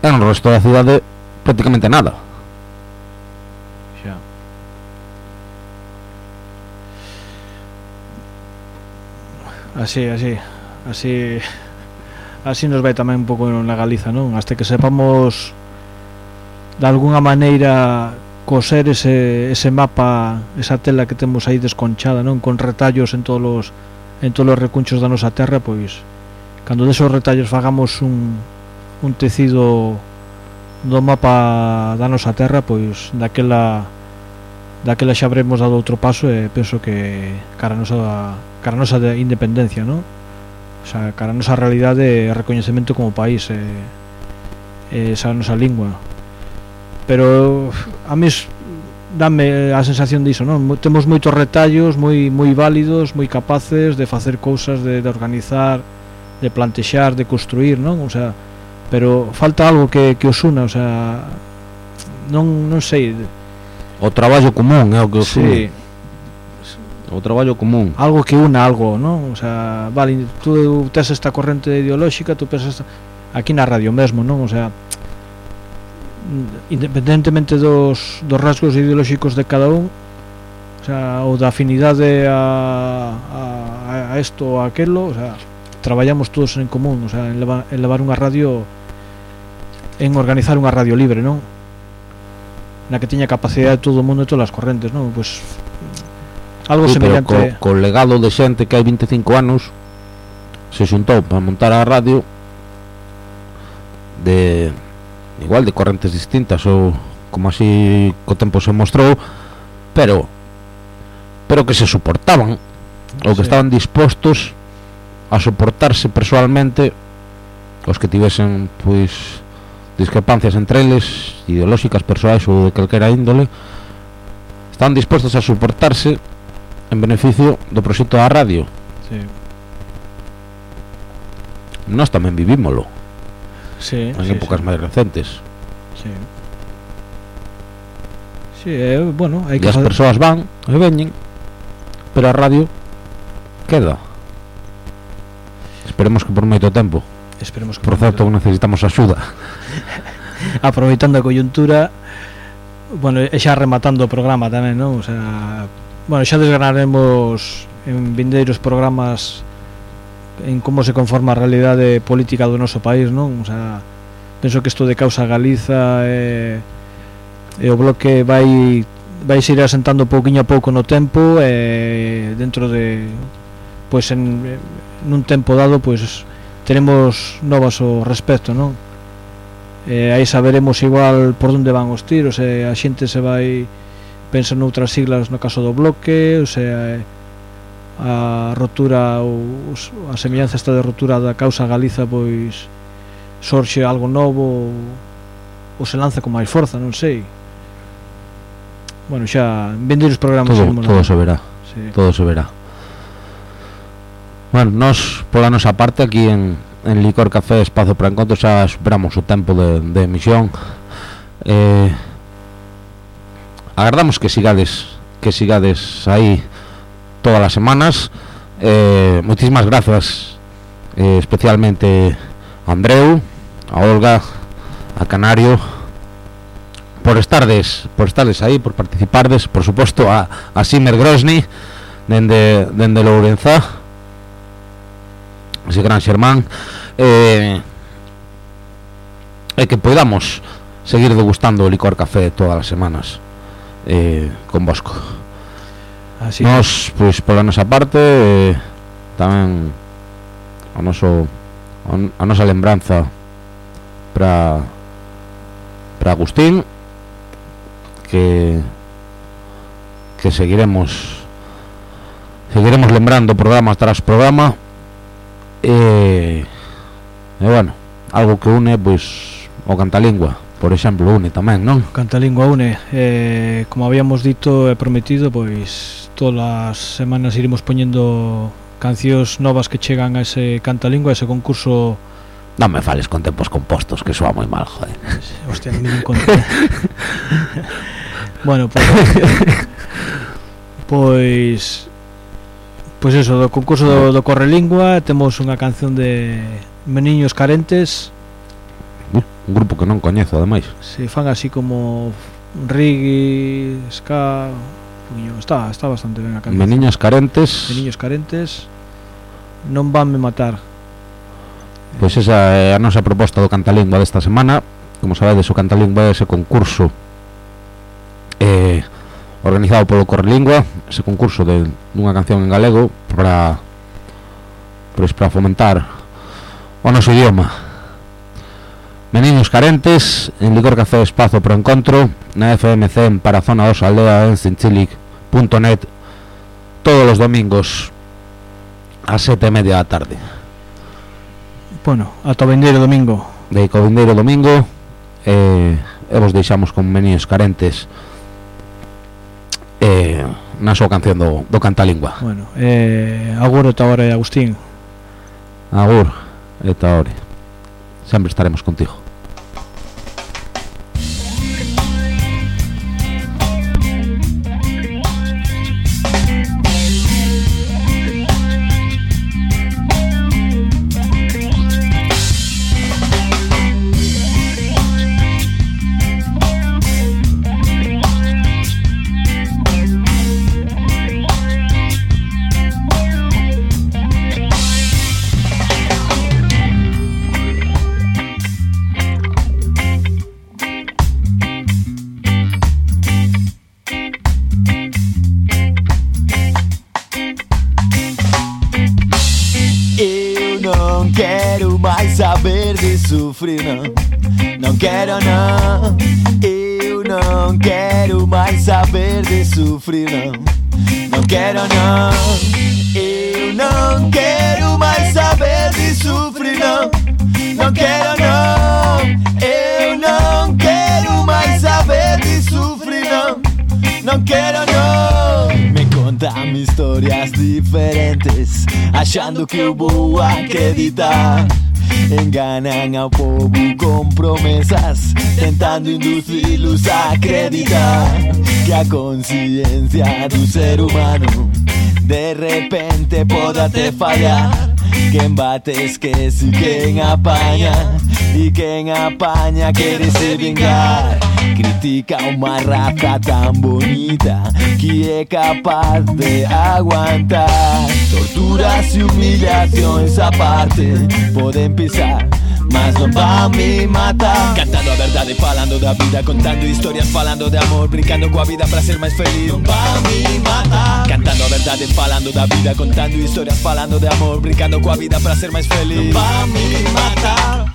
[SPEAKER 5] e no resto da cidade prácticamente nada
[SPEAKER 6] xa así, así así así nos vai tamén un pouco na Galiza non? hasta que sepamos de alguna maneira coser ese, ese mapa, esa tela que temos aí desconchada, non? Con retallos en todos os en todos os recunchos da nosa terra, pois cando desos retallos fagamos un, un tecido do mapa da nosa terra, pois daquela daquela xa habremos dado outro paso e penso que cara a nosa cara a nosa de independencia, non? O sea, cara a nosa realidade e recoñecemento como país e, e esa nosa lingua. Pero a mes dame a sensación diso, non? Temos moitos retallos moi moi válidos, moi capaces de facer cousas, de, de organizar, de plantexar, de construir, non? O sea, pero falta algo que, que os una, o sea, non, non sei.
[SPEAKER 5] O traballo común é o que os
[SPEAKER 6] sí.
[SPEAKER 5] O traballo común.
[SPEAKER 6] Algo que una algo, non? O sea, vale, tú tes esta corrente ideolóxica, tú pensas esta... aquí na radio mesmo, non? O sea, independentemente dos, dos rasgos ideolóxicos de cada un o, sea, ou da afinidade a, a, a esto ou a aquelo o sea, traballamos todos en común o sea, en, leva, en levar unha radio en organizar unha radio libre non? Na que tiña capacidade todo o mundo e todas as correntes non? Pois pues, algo
[SPEAKER 5] sí,
[SPEAKER 6] semellante.
[SPEAKER 5] co, co legado de xente que hai 25 anos se xuntou para montar a radio de igual de correntes distintas ou como así co tempo se mostrou pero pero que se soportaban ou que
[SPEAKER 6] sí.
[SPEAKER 5] estaban dispostos a soportarse persoalmente os que tivesen pois discrepancias entre eles ideolóxicas, persoais ou de calquera índole están dispostos a soportarse en beneficio do proxecto da radio
[SPEAKER 6] sí.
[SPEAKER 5] nós tamén vivímolo
[SPEAKER 6] Sí,
[SPEAKER 5] en
[SPEAKER 6] sí,
[SPEAKER 5] épocas
[SPEAKER 6] sí,
[SPEAKER 5] máis recentes.
[SPEAKER 6] Sí. Sí, eh, bueno, hai
[SPEAKER 5] e
[SPEAKER 6] que
[SPEAKER 5] as
[SPEAKER 6] facer-
[SPEAKER 5] persoas van e veñen pero a radio queda. Esperemos que por moito tempo.
[SPEAKER 6] Esperemos que
[SPEAKER 5] por certo necesitamos axuda.
[SPEAKER 6] Aproveitando a coyuntura bueno, e xa rematando o programa tamén, non? O sea, bueno, xa desgranaremos en vindeiros programas en como se conforma a realidade política do noso país, non? O sea, penso que isto de causa Galiza e, e o bloque vai vai se ir asentando pouquiño a pouco no tempo e dentro de pois en nun tempo dado pois teremos novas ao respecto, non? E aí saberemos igual por onde van os tiros, e a xente se vai pensa noutras siglas no caso do bloque, o sea, a rotura ou a semellanza esta de rotura da causa Galiza pois sorxe algo novo ou, ou se lanza con máis forza, non sei. Bueno, xa vendeiros programas
[SPEAKER 5] todo, todo se verá.
[SPEAKER 6] Sí.
[SPEAKER 5] Todo se verá. Bueno, nos pola nosa parte aquí en en Licor Café Espazo para Encontros xa superamos o tempo de, de emisión. Eh, agardamos que sigades que sigades aí todas as semanas. Eh, moitísimas grazas eh, especialmente a Andreu a Olga a Canario por estardes por estardes aí, por participardes por suposto a, a Simer Grosny dende, dende Lourenza ese gran xermán eh, e que podamos seguir degustando licor café todas as semanas eh, con Bosco
[SPEAKER 6] Así
[SPEAKER 5] Nos, pois, pola nosa parte eh, Tamén O noso A nosa lembranza Para Para Agustín Que Que seguiremos Seguiremos lembrando programa tras programa. E eh, E bueno Algo que une, pois O cantalingua por exemplo, une tamén, non?
[SPEAKER 6] Cantalingua une, eh, como habíamos dito e prometido, pois todas as semanas iremos poñendo cancións novas que chegan a ese Cantalingua, a ese concurso
[SPEAKER 5] Non me fales con tempos compostos, que soa moi mal, joder.
[SPEAKER 6] Hostia, non me encontré. bueno, pois... Pois... Pois eso, do concurso do, do Correlingua temos unha canción de Meniños Carentes
[SPEAKER 5] un grupo que non coñezo ademais.
[SPEAKER 6] Se fan así como reggae, ska puño, está, está bastante ben a canción.
[SPEAKER 5] Meniños carentes.
[SPEAKER 6] Meniños carentes. Non vanme matar.
[SPEAKER 5] Pois esa é a nosa proposta do Cantalingua desta semana. Como sabedes, o Cantalingua é ese concurso eh, Organizado polo Correlingua Ese concurso de dunha canción en galego Para Pois para fomentar o noso idioma. Meniños carentes, en Licor Café Espazo pro Encontro, na FMC en para a zona 2 aldea en cinchilic.net todos os domingos a sete e media da tarde.
[SPEAKER 6] Bueno, ata o vendeiro domingo.
[SPEAKER 5] De vindeiro domingo e, e vos deixamos con meniños carentes eh, na súa canción do, do Cantalingua.
[SPEAKER 6] Bueno, eh, ata ahora Agustín.
[SPEAKER 5] Agur, eta hori. Sempre estaremos contigo.
[SPEAKER 13] Sofrer, não. Não quero, não. Eu não quero mais saber de sofrer, não. Não quero, não. Eu não quero mais saber de sofrer, não. Não quero, não. Eu não quero mais saber de sofrer, não. Não quero, não. Me contam histórias diferentes, achando que eu vou acreditar. Enganam ao povo com promessas, tentando induzi-los a acreditar que a consciência do ser humano de repente pode até falhar. Quem bate esquece quem apanha E quem apanha quer se vingar Critica uma raça tão bonita Que é capaz de aguantar Torturas e humilhações à parte Podem pisar mas não vão me matar. Cantando a verdade, falando da vida Contando histórias, falando de amor Brincando com a vida para ser mais feliz. Não vão me matar. Cantando a verdade, falando da vida Contando histórias, falando de amor Brincando com a vida para ser mais feliz. Não vão me matar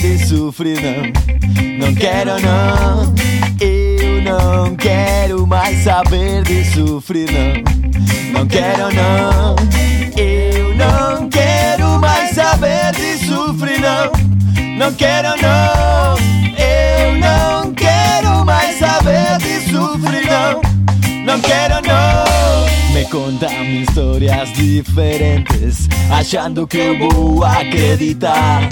[SPEAKER 13] de sofrer, não. Não quero, não. Eu não quero mais saber de sofrer, não. Não quero, não. Eu não quero mais saber de sofrer, não. Não quero, não. Eu não quero mais saber de sofrer, não. Não quero, não. Me contam histórias diferentes, achando que eu vou acreditar.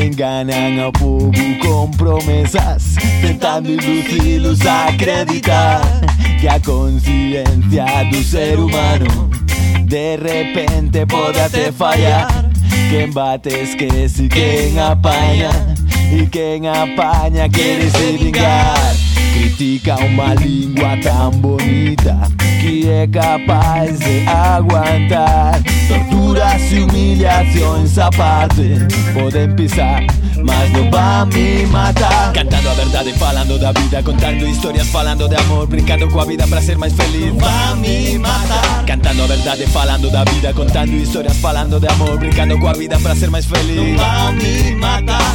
[SPEAKER 13] Enganan ao povo com promessas, tentando induzi-los a acreditar que a consciência do ser humano de repente pode até falhar. Quem bate esquece quem apanha, e quem apanha quer se vingar. Critica uma língua tão bonita que é capaz de aguentar torturas e humilhações à parte. Podem pisar, mas não vão me matar. Cantando a verdade, falando da vida, contando histórias, falando de amor, brincando com a vida para ser mais feliz. Vão me matar. Cantando a verdade, falando da vida, contando histórias, falando de amor, brincando com a vida para ser mais feliz. Vão me matar.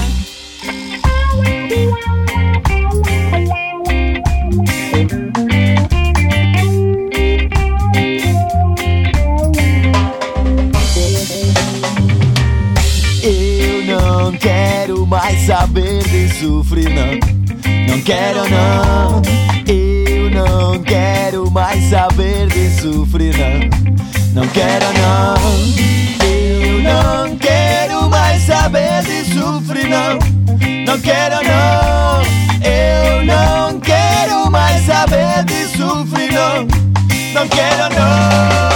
[SPEAKER 13] Mais saber de sofrer, não. Não quero, não. Eu não quero mais saber de sofrer, não. Não quero, não. Eu não quero mais saber de sofrer, não. Não quero, não. Eu não quero mais saber de sofrer, não. Não quero, não.